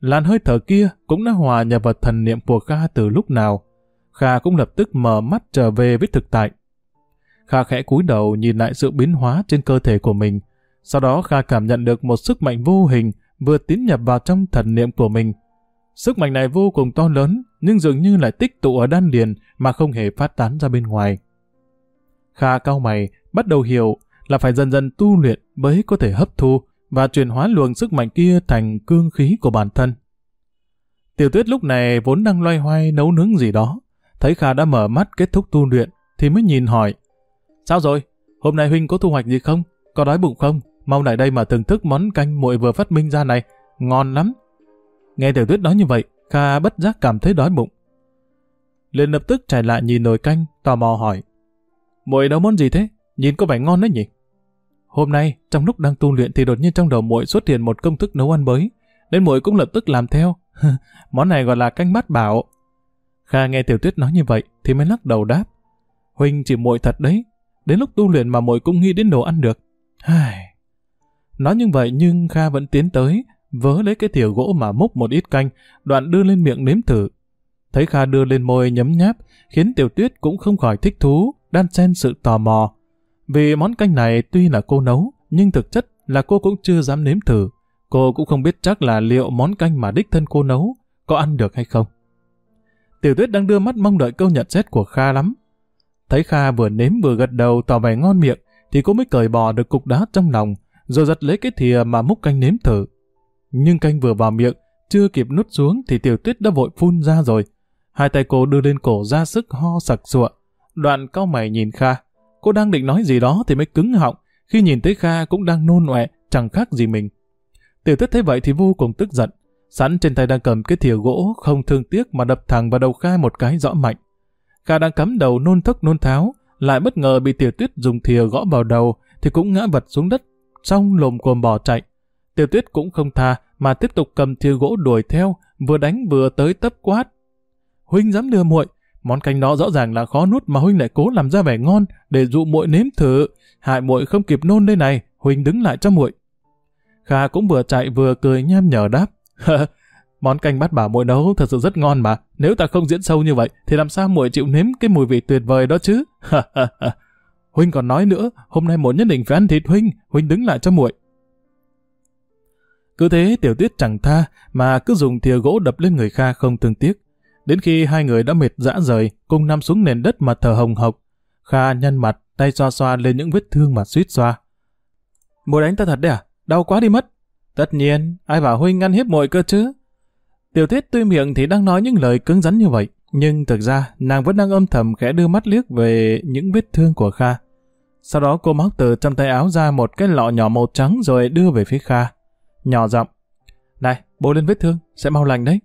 Làn hơi thở kia cũng đã hòa nhập vào thần niệm của Kha từ lúc nào. Kha cũng lập tức mở mắt trở về với thực tại. Kha khẽ cúi đầu nhìn lại sự biến hóa trên cơ thể của mình. Sau đó Kha cảm nhận được một sức mạnh vô hình vừa tiến nhập vào trong thần niệm của mình. Sức mạnh này vô cùng to lớn, nhưng dường như lại tích tụ ở đan điền mà không hề phát tán ra bên ngoài. Kha cao mày, bắt đầu hiểu là phải dần dần tu luyện mới có thể hấp thu và chuyển hóa luồng sức mạnh kia thành cương khí của bản thân. Tiểu tuyết lúc này vốn đang loay hoay nấu nướng gì đó, Thấy Kha đã mở mắt kết thúc tu luyện, thì mới nhìn hỏi. Sao rồi? Hôm nay Huynh có thu hoạch gì không? Có đói bụng không? Mau lại đây mà thưởng thức món canh muội vừa phát minh ra này. Ngon lắm. Nghe Tiểu Tuyết nói như vậy, Kha bất giác cảm thấy đói bụng. liền lập tức chạy lại nhìn nồi canh, tò mò hỏi. Muội nấu món gì thế? Nhìn có vẻ ngon đấy nhỉ? Hôm nay, trong lúc đang tu luyện thì đột nhiên trong đầu muội xuất hiện một công thức nấu ăn mới, nên muội cũng lập tức làm theo. món này gọi là canh bát bảo, Kha nghe Tiểu Tuyết nói như vậy thì mới lắc đầu đáp. Huynh chỉ muội thật đấy, đến lúc tu luyện mà muội cũng nghĩ đến đồ ăn được. Ai... Nói như vậy nhưng Kha vẫn tiến tới, vớ lấy cái thìa gỗ mà múc một ít canh, đoạn đưa lên miệng nếm thử. Thấy Kha đưa lên môi nhấm nháp, khiến Tiểu Tuyết cũng không khỏi thích thú, đan xen sự tò mò. Vì món canh này tuy là cô nấu, nhưng thực chất là cô cũng chưa dám nếm thử. Cô cũng không biết chắc là liệu món canh mà đích thân cô nấu có ăn được hay không. Tiểu tuyết đang đưa mắt mong đợi câu nhận xét của Kha lắm. Thấy Kha vừa nếm vừa gật đầu tỏ vẻ ngon miệng, thì cô mới cởi bỏ được cục đá trong lòng, rồi giật lấy cái thìa mà múc canh nếm thử. Nhưng canh vừa vào miệng, chưa kịp nút xuống thì tiểu tuyết đã vội phun ra rồi. Hai tay cô đưa lên cổ ra sức ho sặc sụa. Đoạn cao mày nhìn Kha. Cô đang định nói gì đó thì mới cứng họng, khi nhìn thấy Kha cũng đang nôn ọe, chẳng khác gì mình. Tiểu tuyết thấy vậy thì vô cùng tức giận, Sẵn trên tay đang cầm cái thìa gỗ không thương tiếc mà đập thẳng vào đầu Kha một cái rõ mạnh. Kha đang cắm đầu nôn thức nôn tháo, lại bất ngờ bị tiểu tuyết dùng thìa gõ vào đầu thì cũng ngã vật xuống đất, xong lồm cồm bỏ chạy. Tiểu tuyết cũng không tha mà tiếp tục cầm thìa gỗ đuổi theo, vừa đánh vừa tới tấp quát. Huynh dám đưa muội, món canh đó rõ ràng là khó nuốt mà huynh lại cố làm ra vẻ ngon để dụ muội nếm thử, hại muội không kịp nôn đây này, huynh đứng lại cho muội. Kha cũng vừa chạy vừa cười nham nhở đáp. Món canh bát bảo muội nấu thật sự rất ngon mà. Nếu ta không diễn sâu như vậy, thì làm sao muội chịu nếm cái mùi vị tuyệt vời đó chứ? Huynh còn nói nữa, hôm nay muội nhất định phải ăn thịt Huynh, Huynh đứng lại cho muội. Cứ thế tiểu tuyết chẳng tha mà cứ dùng thìa gỗ đập lên người Kha không thương tiếc. Đến khi hai người đã mệt dã rời, cùng nằm xuống nền đất mà thở hồng hộc. Kha nhăn mặt, tay xoa xoa lên những vết thương mà suýt xoa. Mùi đánh ta thật đấy à? Đau quá đi mất. Tất nhiên, ai bảo Huynh ăn hiếp muội cơ chứ? Tiểu tuyết tươi miệng thì đang nói những lời cứng rắn như vậy, nhưng thực ra nàng vẫn đang âm thầm khẽ đưa mắt liếc về những vết thương của Kha. Sau đó cô móc từ trong tay áo ra một cái lọ nhỏ màu trắng rồi đưa về phía Kha. Nhỏ giọng. Này, bôi lên vết thương, sẽ mau lành đấy.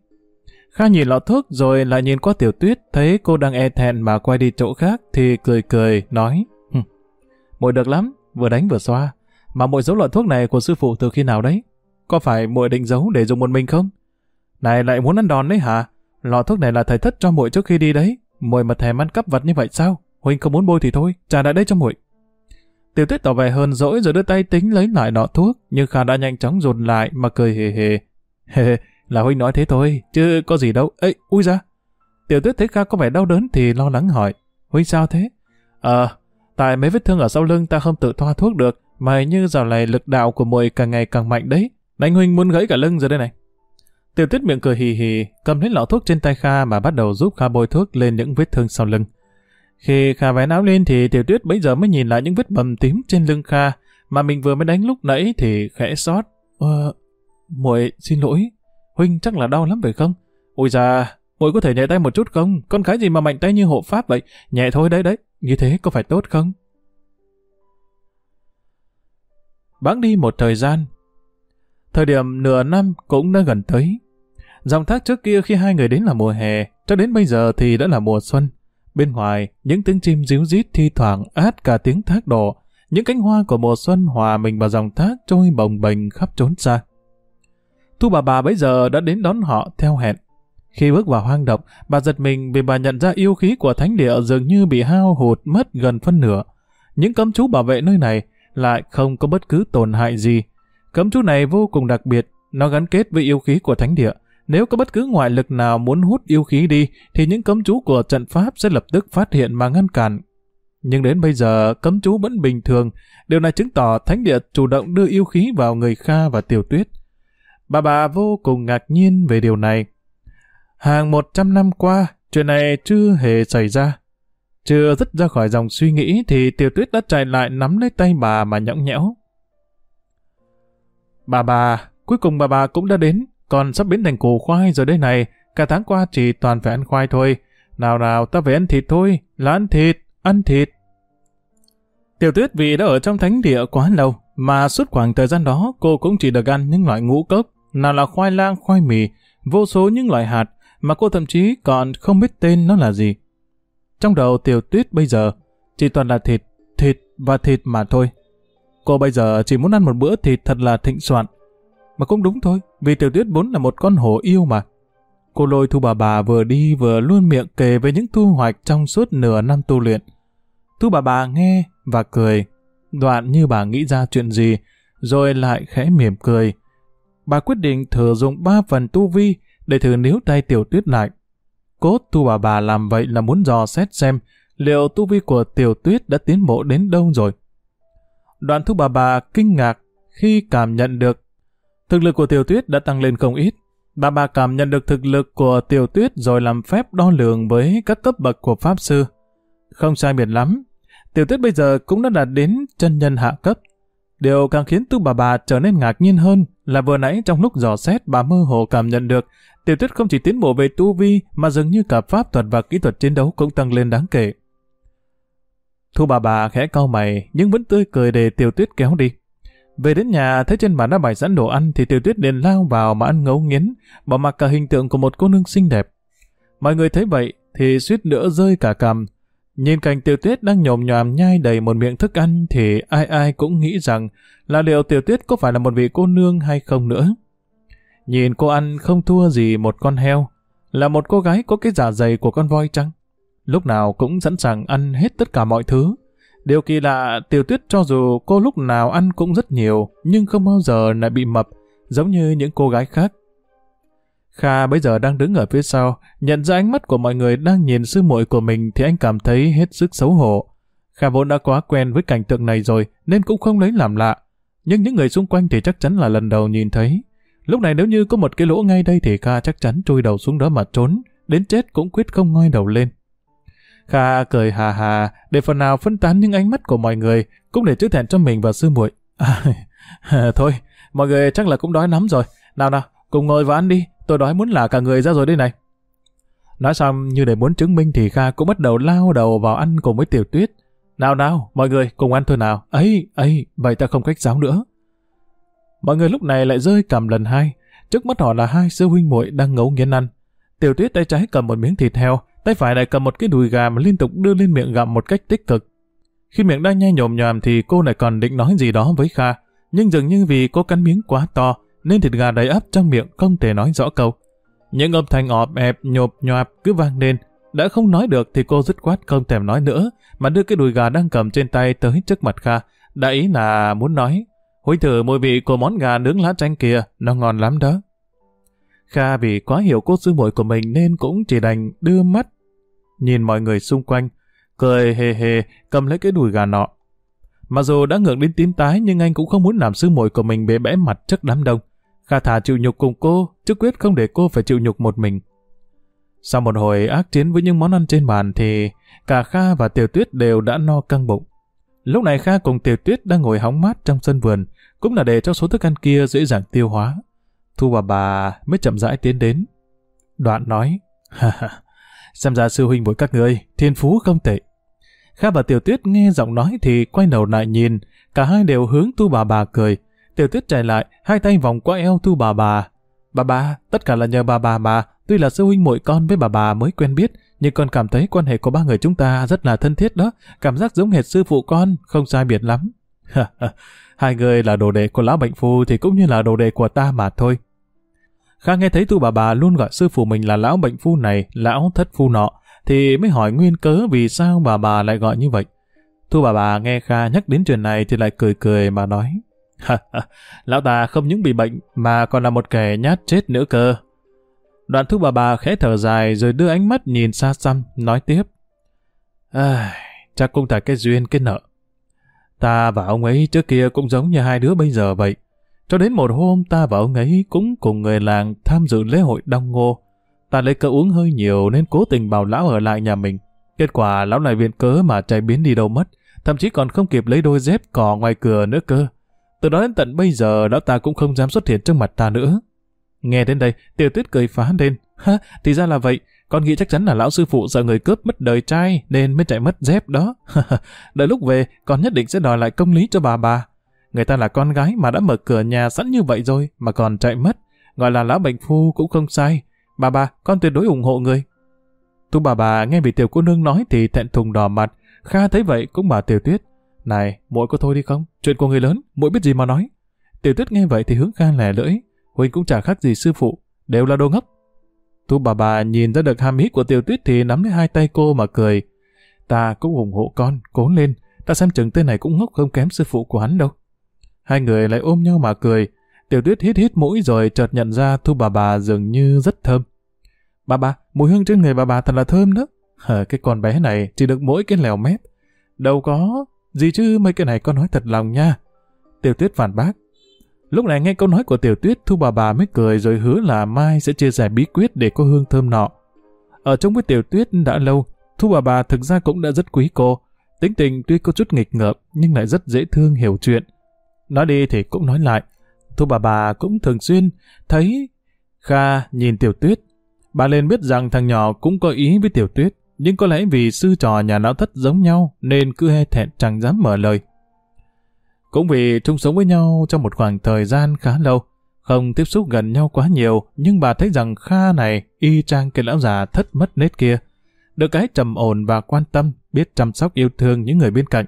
Kha nhìn lọ thuốc rồi lại nhìn qua tiểu tuyết, thấy cô đang e thẹn mà quay đi chỗ khác thì cười cười, nói. Mội được lắm, vừa đánh vừa xoa. Mà mội giấu lọ thuốc này của sư phụ từ khi nào đấy? Có phải mội định giấu để dùng một mình không? Này lại muốn ăn đòn đấy hả? Lọ thuốc này là thầy thất cho mội trước khi đi đấy. Mội mà thèm ăn cắp vật như vậy sao? Huynh không muốn bôi thì thôi, trả lại đây cho muội. Tiểu tuyết tỏ vẻ hơn dỗi rồi đưa tay tính lấy lại nọ thuốc, nhưng Kha đã nhanh chóng dồn lại mà cười hề hề. Hề là Huynh nói thế thôi, chứ có gì đâu. Ê, ui ra. Tiểu tuyết thấy Kha có vẻ đau đớn thì lo lắng hỏi. Huynh sao thế? Ờ, tại mấy vết thương ở sau lưng ta không tự thoa thuốc được, mà như dạo này lực đạo của muội càng ngày càng mạnh đấy. Đánh Huynh muốn gãy cả lưng rồi đây này. Tiểu tuyết miệng cười hì hì, cầm lấy lọ thuốc trên tay Kha mà bắt đầu giúp Kha bôi thuốc lên những vết thương sau lưng. Khi Kha vén áo lên thì Tiểu Tuyết bây giờ mới nhìn lại những vết bầm tím trên lưng Kha mà mình vừa mới đánh lúc nãy thì khẽ sót. Ờ, muội xin lỗi, huynh chắc là đau lắm phải không? Ôi da, muội có thể nhẹ tay một chút không? Con cái gì mà mạnh tay như hộ pháp vậy? Nhẹ thôi đấy đấy, như thế có phải tốt không? Bẵng đi một thời gian. Thời điểm nửa năm cũng đã gần tới. Dòng thác trước kia khi hai người đến là mùa hè, cho đến bây giờ thì đã là mùa xuân. Bên ngoài, những tiếng chim ríu rít thi thoảng át cả tiếng thác đổ. Những cánh hoa của mùa xuân hòa mình vào dòng thác trôi bồng bềnh khắp trốn xa. Thu bà bà bây giờ đã đến đón họ theo hẹn. Khi bước vào hoang động, bà giật mình vì bà nhận ra yêu khí của thánh địa dường như bị hao hụt mất gần phân nửa. Những cấm chú bảo vệ nơi này lại không có bất cứ tổn hại gì. Cấm chú này vô cùng đặc biệt, nó gắn kết với yêu khí của thánh địa. Nếu có bất cứ ngoại lực nào muốn hút yêu khí đi, thì những cấm chú của trận pháp sẽ lập tức phát hiện mà ngăn cản. Nhưng đến bây giờ, cấm chú vẫn bình thường. Điều này chứng tỏ Thánh Địa chủ động đưa yêu khí vào người Kha và Tiểu Tuyết. Bà bà vô cùng ngạc nhiên về điều này. Hàng 100 năm qua, chuyện này chưa hề xảy ra. Chưa dứt ra khỏi dòng suy nghĩ thì Tiểu Tuyết đã chạy lại nắm lấy tay bà mà nhõng nhẽo. Bà bà, cuối cùng bà bà cũng đã đến còn sắp biến thành củ khoai rồi đây này, cả tháng qua chỉ toàn phải ăn khoai thôi. Nào nào, ta về ăn thịt thôi, là ăn thịt, ăn thịt. Tiểu tuyết vì đã ở trong thánh địa quá lâu, mà suốt khoảng thời gian đó cô cũng chỉ được ăn những loại ngũ cốc, nào là khoai lang, khoai mì, vô số những loại hạt, mà cô thậm chí còn không biết tên nó là gì. Trong đầu tiểu tuyết bây giờ, chỉ toàn là thịt, thịt và thịt mà thôi. Cô bây giờ chỉ muốn ăn một bữa thịt thật là thịnh soạn, mà cũng đúng thôi, vì tiểu tuyết vốn là một con hổ yêu mà. Cô lôi thu bà bà vừa đi vừa luôn miệng kể về những thu hoạch trong suốt nửa năm tu luyện. Thu bà bà nghe và cười, đoạn như bà nghĩ ra chuyện gì, rồi lại khẽ mỉm cười. Bà quyết định thử dùng ba phần tu vi để thử níu tay tiểu tuyết lại. Cốt thu bà bà làm vậy là muốn dò xét xem liệu tu vi của tiểu tuyết đã tiến bộ đến đâu rồi. Đoạn thu bà bà kinh ngạc khi cảm nhận được Thực lực của Tiểu Tuyết đã tăng lên không ít. Bà bà cảm nhận được thực lực của Tiểu Tuyết rồi làm phép đo lường với các cấp bậc của Pháp Sư. Không sai biệt lắm. Tiểu Tuyết bây giờ cũng đã đạt đến chân nhân hạ cấp. Điều càng khiến tu bà bà trở nên ngạc nhiên hơn là vừa nãy trong lúc dò xét bà mơ hồ cảm nhận được Tiểu Tuyết không chỉ tiến bộ về tu vi mà dường như cả pháp thuật và kỹ thuật chiến đấu cũng tăng lên đáng kể. Thu bà bà khẽ cau mày nhưng vẫn tươi cười để Tiểu Tuyết kéo đi. Về đến nhà, thấy trên bàn đã bày sẵn đồ ăn thì tiểu tuyết liền lao vào mà ăn ngấu nghiến, bỏ mặc cả hình tượng của một cô nương xinh đẹp. Mọi người thấy vậy thì suýt nữa rơi cả cằm. Nhìn cảnh tiểu tuyết đang nhồm nhòm nhai đầy một miệng thức ăn thì ai ai cũng nghĩ rằng là liệu tiểu tuyết có phải là một vị cô nương hay không nữa. Nhìn cô ăn không thua gì một con heo, là một cô gái có cái giả dày của con voi trắng. Lúc nào cũng sẵn sàng ăn hết tất cả mọi thứ, Điều kỳ lạ, tiểu tuyết cho dù cô lúc nào ăn cũng rất nhiều, nhưng không bao giờ lại bị mập, giống như những cô gái khác. Kha bây giờ đang đứng ở phía sau, nhận ra ánh mắt của mọi người đang nhìn sư muội của mình thì anh cảm thấy hết sức xấu hổ. Kha vốn đã quá quen với cảnh tượng này rồi, nên cũng không lấy làm lạ. Nhưng những người xung quanh thì chắc chắn là lần đầu nhìn thấy. Lúc này nếu như có một cái lỗ ngay đây thì Kha chắc chắn chui đầu xuống đó mà trốn, đến chết cũng quyết không ngoi đầu lên. Kha cười hà hà, để phần nào phân tán những ánh mắt của mọi người, cũng để chữ thẹn cho mình và sư muội. À, thôi, mọi người chắc là cũng đói lắm rồi. Nào nào, cùng ngồi và ăn đi, tôi đói muốn là cả người ra rồi đây này. Nói xong như để muốn chứng minh thì Kha cũng bắt đầu lao đầu vào ăn cùng với Tiểu Tuyết. Nào nào, mọi người cùng ăn thôi nào. ấy ấy vậy ta không cách giáo nữa. Mọi người lúc này lại rơi cầm lần hai. Trước mắt họ là hai sư huynh muội đang ngấu nghiến ăn. Tiểu Tuyết tay trái cầm một miếng thịt heo, tay phải lại cầm một cái đùi gà mà liên tục đưa lên miệng gặm một cách tích cực. Khi miệng đang nhai nhồm nhòm thì cô lại còn định nói gì đó với Kha, nhưng dường như vì cô cắn miếng quá to nên thịt gà đầy ắp trong miệng không thể nói rõ câu. Những âm thanh ọp ẹp nhộp nhọp cứ vang lên, đã không nói được thì cô dứt quát không thèm nói nữa, mà đưa cái đùi gà đang cầm trên tay tới trước mặt Kha, đã ý là muốn nói, hối thử mùi vị của món gà nướng lá chanh kia, nó ngon lắm đó. Kha vì quá hiểu cô sư muội của mình nên cũng chỉ đành đưa mắt nhìn mọi người xung quanh, cười hề hề cầm lấy cái đùi gà nọ. Mặc dù đã ngượng đến tím tái nhưng anh cũng không muốn làm sư muội của mình bể bẽ mặt trước đám đông. Kha thả chịu nhục cùng cô, chứ quyết không để cô phải chịu nhục một mình. Sau một hồi ác chiến với những món ăn trên bàn thì cả Kha và Tiểu Tuyết đều đã no căng bụng. Lúc này Kha cùng Tiểu Tuyết đang ngồi hóng mát trong sân vườn, cũng là để cho số thức ăn kia dễ dàng tiêu hóa. Thu bà bà mới chậm rãi tiến đến. Đoạn nói, ha ha, xem ra sư huynh với các người, thiên phú không tệ. Kha và Tiểu Tuyết nghe giọng nói thì quay đầu lại nhìn, cả hai đều hướng tu bà bà cười. Tiểu Tuyết chạy lại, hai tay vòng qua eo Thu bà bà. Bà bà, tất cả là nhờ bà bà mà, tuy là sư huynh muội con với bà bà mới quen biết, nhưng con cảm thấy quan hệ của ba người chúng ta rất là thân thiết đó, cảm giác giống hệt sư phụ con, không sai biệt lắm. hai người là đồ đệ của lão bệnh phu thì cũng như là đồ đệ của ta mà thôi. Kha nghe thấy tu bà bà luôn gọi sư phụ mình là lão bệnh phu này, lão thất phu nọ, thì mới hỏi nguyên cớ vì sao bà bà lại gọi như vậy. Thu bà bà nghe Kha nhắc đến chuyện này thì lại cười cười mà nói. Lão ta không những bị bệnh mà còn là một kẻ nhát chết nữa cơ. Đoạn thu bà bà khẽ thở dài rồi đưa ánh mắt nhìn xa xăm, nói tiếp. À, chắc cũng tại cái duyên cái nợ. Ta và ông ấy trước kia cũng giống như hai đứa bây giờ vậy. Cho đến một hôm ta và ông ấy cũng cùng người làng tham dự lễ hội Đông Ngô. Ta lấy cớ uống hơi nhiều nên cố tình bảo lão ở lại nhà mình. Kết quả lão lại viện cớ mà chạy biến đi đâu mất, thậm chí còn không kịp lấy đôi dép cỏ ngoài cửa nữa cơ. Từ đó đến tận bây giờ lão ta cũng không dám xuất hiện trước mặt ta nữa. Nghe đến đây, tiểu tuyết cười phá lên. Ha, thì ra là vậy, con nghĩ chắc chắn là lão sư phụ sợ người cướp mất đời trai nên mới chạy mất dép đó. Đợi lúc về, con nhất định sẽ đòi lại công lý cho bà bà. Người ta là con gái mà đã mở cửa nhà sẵn như vậy rồi mà còn chạy mất. Gọi là lão bệnh phu cũng không sai. Bà bà, con tuyệt đối ủng hộ người. Tu bà bà nghe bị tiểu cô nương nói thì thẹn thùng đỏ mặt. Kha thấy vậy cũng bảo tiểu tuyết. Này, muội có thôi đi không? Chuyện của người lớn, muội biết gì mà nói. Tiểu tuyết nghe vậy thì hướng ga lẻ lưỡi. Huynh cũng chả khác gì sư phụ, đều là đồ ngốc. thu bà bà nhìn ra được ham ý của tiểu tuyết thì nắm lấy hai tay cô mà cười. Ta cũng ủng hộ con, cố lên. Ta xem chừng tên này cũng ngốc không kém sư phụ của hắn đâu. Hai người lại ôm nhau mà cười. Tiểu tuyết hít hít mũi rồi chợt nhận ra thu bà bà dường như rất thơm. Bà bà, mùi hương trên người bà bà thật là thơm đó. Hờ, cái con bé này chỉ được mỗi cái lèo mép. Đâu có, gì chứ mấy cái này con nói thật lòng nha. Tiểu tuyết phản bác. Lúc này nghe câu nói của tiểu tuyết, thu bà bà mới cười rồi hứa là mai sẽ chia sẻ bí quyết để có hương thơm nọ. Ở trong với tiểu tuyết đã lâu, thu bà bà thực ra cũng đã rất quý cô. Tính tình tuy có chút nghịch ngợm nhưng lại rất dễ thương hiểu chuyện. Nói đi thì cũng nói lại. Thu bà bà cũng thường xuyên thấy Kha nhìn tiểu tuyết. Bà lên biết rằng thằng nhỏ cũng có ý với tiểu tuyết, nhưng có lẽ vì sư trò nhà lão thất giống nhau nên cứ he thẹn chẳng dám mở lời. Cũng vì chung sống với nhau trong một khoảng thời gian khá lâu, không tiếp xúc gần nhau quá nhiều, nhưng bà thấy rằng Kha này y chang cái lão già thất mất nết kia. Được cái trầm ổn và quan tâm, biết chăm sóc yêu thương những người bên cạnh.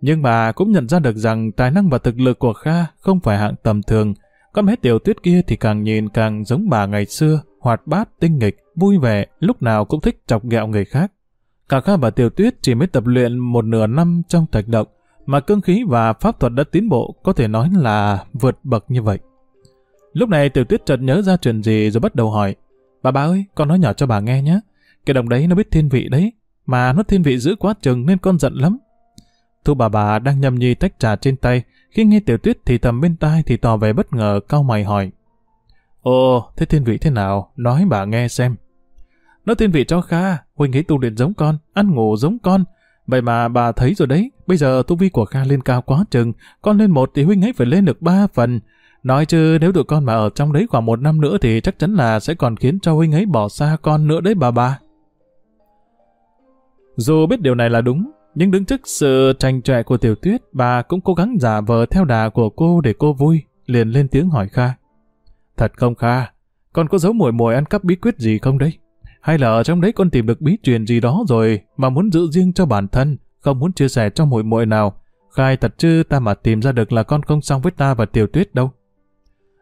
Nhưng bà cũng nhận ra được rằng tài năng và thực lực của Kha không phải hạng tầm thường. Con bé tiểu tuyết kia thì càng nhìn càng giống bà ngày xưa, hoạt bát, tinh nghịch, vui vẻ, lúc nào cũng thích chọc ghẹo người khác. Cả Kha và tiểu tuyết chỉ mới tập luyện một nửa năm trong thạch động, mà cương khí và pháp thuật đã tiến bộ có thể nói là vượt bậc như vậy. Lúc này tiểu tuyết chợt nhớ ra chuyện gì rồi bắt đầu hỏi. Bà bà ơi, con nói nhỏ cho bà nghe nhé. Cái đồng đấy nó biết thiên vị đấy, mà nó thiên vị giữ quá chừng nên con giận lắm. Thu bà bà đang nhầm nhi tách trà trên tay, khi nghe tiểu tuyết thì thầm bên tai thì tỏ vẻ bất ngờ cau mày hỏi. Ồ, thế thiên vị thế nào? Nói bà nghe xem. Nói thiên vị cho Kha, Huynh ấy tu luyện giống con, ăn ngủ giống con. Vậy mà bà thấy rồi đấy, bây giờ tu vi của Kha lên cao quá chừng, con lên một thì Huynh ấy phải lên được ba phần. Nói chứ nếu tụi con mà ở trong đấy khoảng một năm nữa thì chắc chắn là sẽ còn khiến cho Huynh ấy bỏ xa con nữa đấy bà bà. Dù biết điều này là đúng, nhưng đứng trước sự tranh trẻ của tiểu tuyết, bà cũng cố gắng giả vờ theo đà của cô để cô vui, liền lên tiếng hỏi Kha. Thật không Kha, con có giấu muội muội ăn cắp bí quyết gì không đấy? Hay là ở trong đấy con tìm được bí truyền gì đó rồi mà muốn giữ riêng cho bản thân, không muốn chia sẻ cho muội muội nào? Khai thật chứ ta mà tìm ra được là con không xong với ta và tiểu tuyết đâu.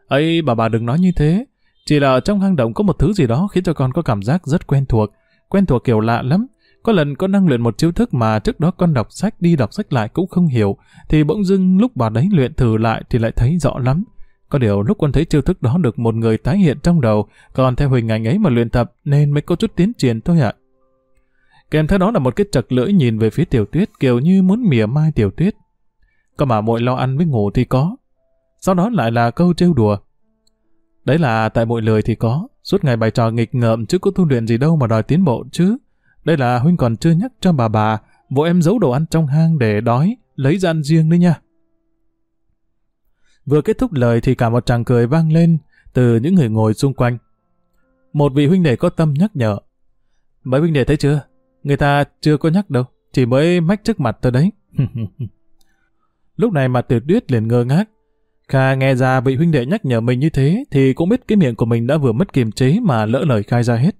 ấy bà bà đừng nói như thế. Chỉ là trong hang động có một thứ gì đó khiến cho con có cảm giác rất quen thuộc. Quen thuộc kiểu lạ lắm. Có lần con đang luyện một chiêu thức mà trước đó con đọc sách đi đọc sách lại cũng không hiểu, thì bỗng dưng lúc bà đấy luyện thử lại thì lại thấy rõ lắm. Có điều lúc con thấy chiêu thức đó được một người tái hiện trong đầu, còn theo hình ảnh ấy mà luyện tập nên mới có chút tiến triển thôi ạ. Kèm theo đó là một cái chật lưỡi nhìn về phía tiểu tuyết kiểu như muốn mỉa mai tiểu tuyết. Có mà muội lo ăn với ngủ thì có. Sau đó lại là câu trêu đùa. Đấy là tại muội lười thì có, suốt ngày bài trò nghịch ngợm chứ có tu luyện gì đâu mà đòi tiến bộ chứ. Đây là huynh còn chưa nhắc cho bà bà, bộ em giấu đồ ăn trong hang để đói, lấy ra ăn riêng đấy nha. Vừa kết thúc lời thì cả một tràng cười vang lên từ những người ngồi xung quanh. Một vị huynh đệ có tâm nhắc nhở. Mấy huynh đệ thấy chưa? Người ta chưa có nhắc đâu, chỉ mới mách trước mặt tôi đấy. Lúc này mặt tiểu tuyết liền ngơ ngác. Kha nghe ra vị huynh đệ nhắc nhở mình như thế thì cũng biết cái miệng của mình đã vừa mất kiềm chế mà lỡ lời khai ra hết.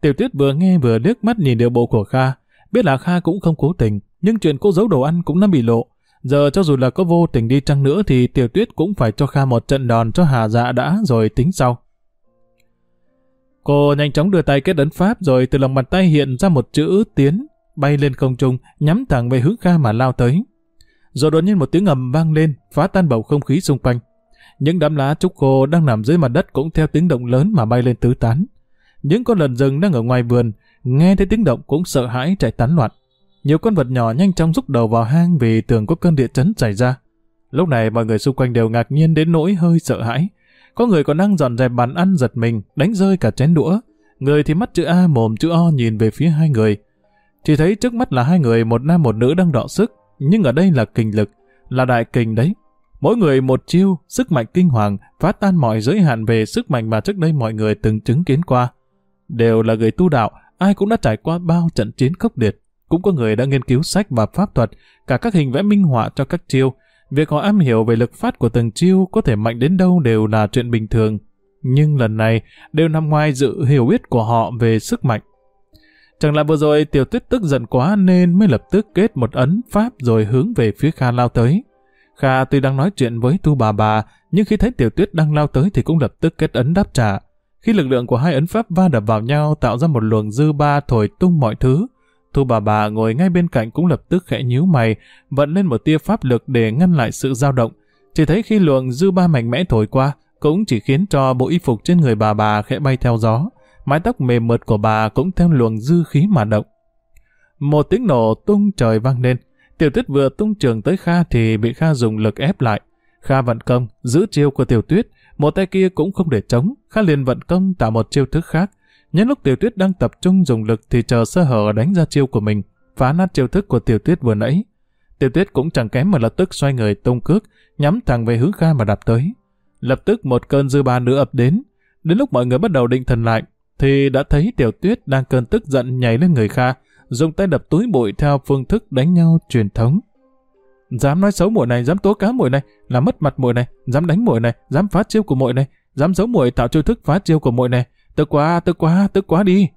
Tiểu tuyết vừa nghe vừa liếc mắt nhìn điều bộ của Kha. Biết là Kha cũng không cố tình, nhưng chuyện cô giấu đồ ăn cũng đã bị lộ. Giờ cho dù là có vô tình đi chăng nữa thì tiểu tuyết cũng phải cho Kha một trận đòn cho hà dạ đã rồi tính sau. Cô nhanh chóng đưa tay kết ấn pháp rồi từ lòng bàn tay hiện ra một chữ tiến, bay lên không trung, nhắm thẳng về hướng Kha mà lao tới. Rồi đột nhiên một tiếng ầm vang lên, phá tan bầu không khí xung quanh. Những đám lá trúc khô đang nằm dưới mặt đất cũng theo tiếng động lớn mà bay lên tứ tán. Những con lợn rừng đang ở ngoài vườn, nghe thấy tiếng động cũng sợ hãi chạy tán loạn. Nhiều con vật nhỏ nhanh chóng rút đầu vào hang vì tưởng có cơn địa chấn xảy ra. Lúc này mọi người xung quanh đều ngạc nhiên đến nỗi hơi sợ hãi. Có người còn đang dọn dẹp bàn ăn giật mình, đánh rơi cả chén đũa. Người thì mắt chữ A mồm chữ O nhìn về phía hai người. Chỉ thấy trước mắt là hai người một nam một nữ đang đọ sức, nhưng ở đây là kình lực, là đại kình đấy. Mỗi người một chiêu, sức mạnh kinh hoàng, phá tan mọi giới hạn về sức mạnh mà trước đây mọi người từng chứng kiến qua. Đều là người tu đạo, ai cũng đã trải qua bao trận chiến khốc liệt. Cũng có người đã nghiên cứu sách và pháp thuật, cả các hình vẽ minh họa cho các chiêu. Việc họ am hiểu về lực phát của từng chiêu có thể mạnh đến đâu đều là chuyện bình thường. Nhưng lần này đều nằm ngoài dự hiểu biết của họ về sức mạnh. Chẳng lẽ vừa rồi tiểu tuyết tức giận quá nên mới lập tức kết một ấn pháp rồi hướng về phía Kha lao tới. Kha tuy đang nói chuyện với tu bà bà, nhưng khi thấy tiểu tuyết đang lao tới thì cũng lập tức kết ấn đáp trả. Khi lực lượng của hai ấn pháp va đập vào nhau tạo ra một luồng dư ba thổi tung mọi thứ, Thu bà bà ngồi ngay bên cạnh cũng lập tức khẽ nhíu mày, vận lên một tia pháp lực để ngăn lại sự dao động. Chỉ thấy khi luồng dư ba mạnh mẽ thổi qua, cũng chỉ khiến cho bộ y phục trên người bà bà khẽ bay theo gió. Mái tóc mềm mượt của bà cũng theo luồng dư khí mà động. Một tiếng nổ tung trời vang lên. Tiểu tuyết vừa tung trường tới Kha thì bị Kha dùng lực ép lại. Kha vận công, giữ chiêu của tiểu tuyết, một tay kia cũng không để chống, Kha liền vận công tạo một chiêu thức khác, Nhân lúc Tiểu Tuyết đang tập trung dùng lực thì chờ sơ hở đánh ra chiêu của mình, phá nát chiêu thức của Tiểu Tuyết vừa nãy. Tiểu Tuyết cũng chẳng kém mà lập tức xoay người tung cước, nhắm thẳng về hướng Kha mà đạp tới. Lập tức một cơn dư ba nữa ập đến. Đến lúc mọi người bắt đầu định thần lại, thì đã thấy Tiểu Tuyết đang cơn tức giận nhảy lên người Kha, dùng tay đập túi bụi theo phương thức đánh nhau truyền thống. Dám nói xấu muội này, dám tố cáo muội này, làm mất mặt muội này, dám đánh muội này, dám phá chiêu của muội này, dám giấu muội tạo chiêu thức phá chiêu của muội này, Tức quá, tức quá, tức quá đi.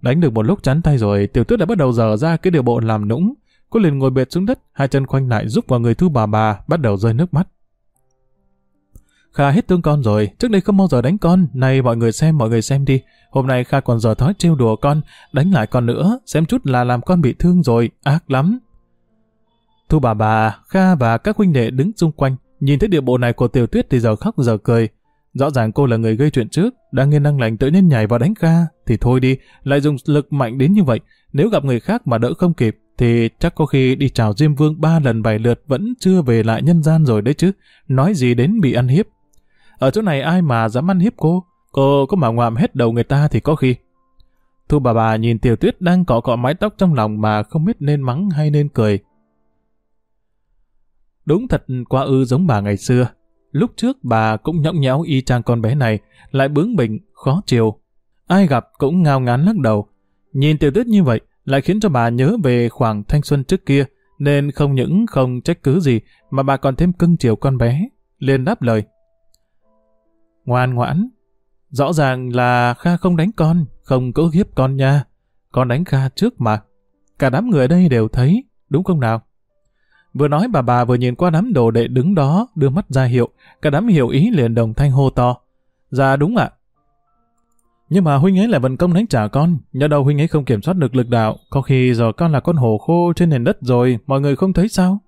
Đánh được một lúc chắn tay rồi, tiểu tuyết đã bắt đầu dở ra cái điều bộ làm nũng. Cô liền ngồi bệt xuống đất, hai chân khoanh lại giúp vào người thu bà bà, bắt đầu rơi nước mắt. Kha hết thương con rồi, trước đây không bao giờ đánh con, này mọi người xem, mọi người xem đi. Hôm nay Kha còn giờ thói trêu đùa con, đánh lại con nữa, xem chút là làm con bị thương rồi, ác lắm. Thu bà bà, Kha và các huynh đệ đứng xung quanh, nhìn thấy địa bộ này của tiểu tuyết thì giờ khóc giờ cười. Rõ ràng cô là người gây chuyện trước, đang nghiên năng lành tự nhiên nhảy vào đánh Kha, thì thôi đi, lại dùng lực mạnh đến như vậy. Nếu gặp người khác mà đỡ không kịp, thì chắc có khi đi chào Diêm Vương ba lần vài lượt vẫn chưa về lại nhân gian rồi đấy chứ, nói gì đến bị ăn hiếp. Ở chỗ này ai mà dám ăn hiếp cô? Cô có mà ngoạm hết đầu người ta thì có khi. Thu bà bà nhìn Tiểu Tuyết đang cọ cọ mái tóc trong lòng mà không biết nên mắng hay nên cười. Đúng thật quá ư giống bà ngày xưa. Lúc trước bà cũng nhõng nhẽo y chang con bé này, lại bướng bỉnh, khó chiều. Ai gặp cũng ngao ngán lắc đầu. Nhìn Tiểu Tuyết như vậy, lại khiến cho bà nhớ về khoảng thanh xuân trước kia, nên không những không trách cứ gì, mà bà còn thêm cưng chiều con bé. liền đáp lời. Ngoan ngoãn, rõ ràng là Kha không đánh con, không cưỡng hiếp con nha. Con đánh Kha trước mà. Cả đám người ở đây đều thấy, đúng không nào? Vừa nói bà bà vừa nhìn qua đám đồ đệ đứng đó, đưa mắt ra hiệu, cả đám hiểu ý liền đồng thanh hô to. Dạ đúng ạ, nhưng mà huynh ấy lại vận công đánh trả con, nhớ đâu huynh ấy không kiểm soát được lực đạo, có khi giờ con là con hổ khô trên nền đất rồi, mọi người không thấy sao?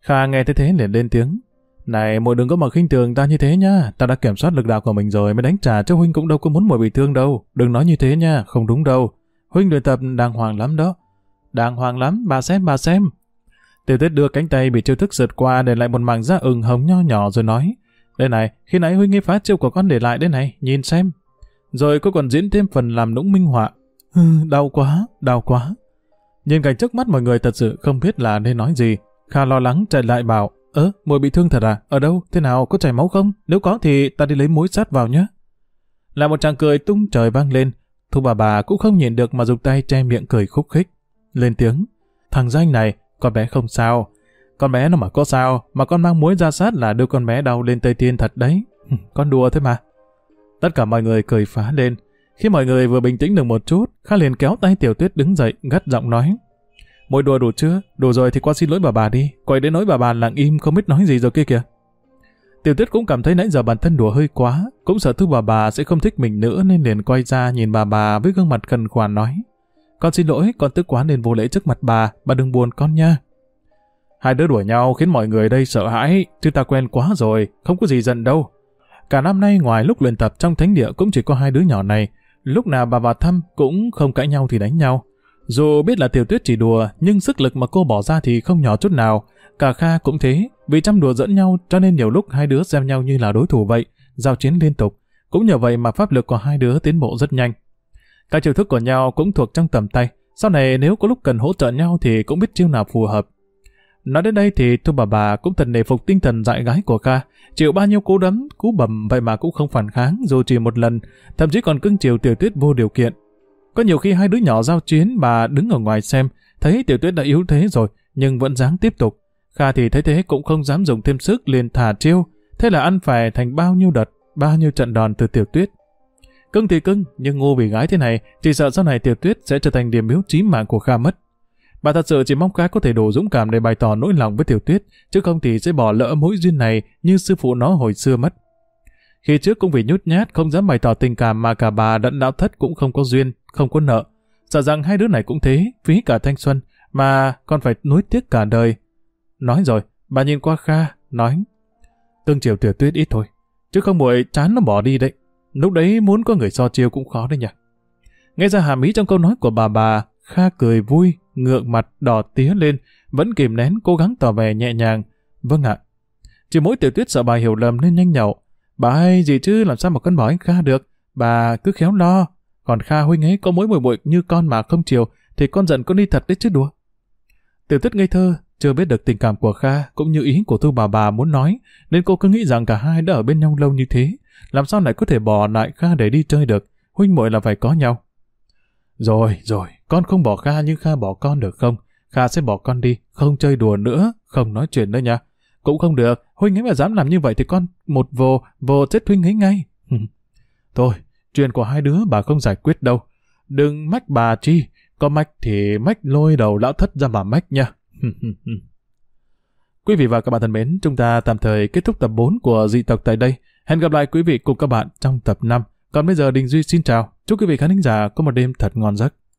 Kha nghe thấy thế liền lên tiếng. Này, muội đừng có mà khinh thường ta như thế nha, ta đã kiểm soát lực đạo của mình rồi mới đánh trả cho huynh cũng đâu có muốn muội bị thương đâu, đừng nói như thế nha, không đúng đâu. Huynh luyện tập đàng hoàng lắm đó. Đàng hoàng lắm, bà xem, bà xem. Tiểu tuyết đưa cánh tay bị chiêu thức sượt qua để lại một mảng da ửng hồng nho nhỏ rồi nói. Đây này, khi nãy huynh ấy phá chiêu của con để lại đây này, nhìn xem, rồi cô còn diễn thêm phần làm nũng minh họa. Hừ, đau quá, đau quá. Nhìn cảnh trước mắt mọi người thật sự không biết là nên nói gì. Kha lo lắng chạy lại bảo, ơ, mùi bị thương thật à? Ở đâu? Thế nào? Có chảy máu không? Nếu có thì ta đi lấy muối sát vào nhé. Là một chàng cười tung trời vang lên. Thu bà bà cũng không nhìn được mà dùng tay che miệng cười khúc khích. Lên tiếng, thằng danh này, con bé không sao. Con bé nó mà có sao, mà con mang muối ra sát là đưa con bé đau lên Tây Tiên thật đấy. con đùa thế mà. Tất cả mọi người cười phá lên. Khi mọi người vừa bình tĩnh được một chút, Kha liền kéo tay Tiểu Tuyết đứng dậy, gắt giọng nói. Môi đùa đủ chưa? Đủ rồi thì qua xin lỗi bà bà đi. Quay đến nói bà bà lặng im không biết nói gì rồi kia kìa. Tiểu Tuyết cũng cảm thấy nãy giờ bản thân đùa hơi quá, cũng sợ thứ bà bà sẽ không thích mình nữa nên liền quay ra nhìn bà bà với gương mặt khẩn khoản nói. Con xin lỗi, con tức quá nên vô lễ trước mặt bà, bà đừng buồn con nha. Hai đứa đuổi nhau khiến mọi người đây sợ hãi, chứ ta quen quá rồi, không có gì giận đâu. Cả năm nay ngoài lúc luyện tập trong thánh địa cũng chỉ có hai đứa nhỏ này, lúc nào bà vào thăm cũng không cãi nhau thì đánh nhau. Dù biết là tiểu tuyết chỉ đùa, nhưng sức lực mà cô bỏ ra thì không nhỏ chút nào. Cả Kha cũng thế, vì chăm đùa dẫn nhau cho nên nhiều lúc hai đứa xem nhau như là đối thủ vậy, giao chiến liên tục. Cũng nhờ vậy mà pháp lực của hai đứa tiến bộ rất nhanh. Các chiêu thức của nhau cũng thuộc trong tầm tay, sau này nếu có lúc cần hỗ trợ nhau thì cũng biết chiêu nào phù hợp. Nói đến đây thì Thu bà bà cũng thật nề phục tinh thần dạy gái của Kha, chịu bao nhiêu cú đấm, cú bầm vậy mà cũng không phản kháng dù chỉ một lần, thậm chí còn cưng chiều tiểu tuyết vô điều kiện. Có nhiều khi hai đứa nhỏ giao chiến bà đứng ở ngoài xem, thấy tiểu tuyết đã yếu thế rồi, nhưng vẫn dám tiếp tục. Kha thì thấy thế cũng không dám dùng thêm sức liền thả chiêu, thế là ăn phải thành bao nhiêu đợt, bao nhiêu trận đòn từ tiểu tuyết. Cưng thì cưng, nhưng ngu vì gái thế này, chỉ sợ sau này tiểu tuyết sẽ trở thành điểm yếu chí mạng của Kha mất. Bà thật sự chỉ mong Kha có thể đủ dũng cảm để bày tỏ nỗi lòng với Tiểu Tuyết, chứ không thì sẽ bỏ lỡ mối duyên này như sư phụ nó hồi xưa mất. Khi trước cũng vì nhút nhát không dám bày tỏ tình cảm mà cả bà đẫn đạo thất cũng không có duyên, không có nợ. Sợ rằng hai đứa này cũng thế, phí cả thanh xuân, mà còn phải nuối tiếc cả đời. Nói rồi, bà nhìn qua Kha, nói Tương chiều Tiểu Tuyết ít thôi, chứ không muội chán nó bỏ đi đấy. Lúc đấy muốn có người so chiêu cũng khó đấy nhỉ. Nghe ra hàm ý trong câu nói của bà bà, Kha cười vui, ngượng mặt đỏ tía lên, vẫn kìm nén cố gắng tỏ vẻ nhẹ nhàng. Vâng ạ. Chỉ mỗi tiểu tuyết sợ bà hiểu lầm nên nhanh nhậu. Bà hay gì chứ làm sao mà cân bỏ anh Kha được. Bà cứ khéo lo. Còn Kha huynh ấy có mối mùi bụi như con mà không chiều thì con giận con đi thật đấy chứ đùa. Tiểu tuyết ngây thơ, chưa biết được tình cảm của Kha cũng như ý của thư bà bà muốn nói nên cô cứ nghĩ rằng cả hai đã ở bên nhau lâu như thế. Làm sao lại có thể bỏ lại Kha để đi chơi được. Huynh muội là phải có nhau. Rồi, rồi, con không bỏ Kha nhưng Kha bỏ con được không? Kha sẽ bỏ con đi, không chơi đùa nữa, không nói chuyện nữa nha. Cũng không được, Huynh ấy mà dám làm như vậy thì con một vồ, vồ chết Huynh ấy ngay. Thôi, chuyện của hai đứa bà không giải quyết đâu. Đừng mách bà chi, có mách thì mách lôi đầu lão thất ra mà mách nha. quý vị và các bạn thân mến, chúng ta tạm thời kết thúc tập 4 của dị tộc tại đây. Hẹn gặp lại quý vị cùng các bạn trong tập 5. Còn bây giờ Đình Duy xin chào. Chúc quý vị khán giả có một đêm thật ngon giấc.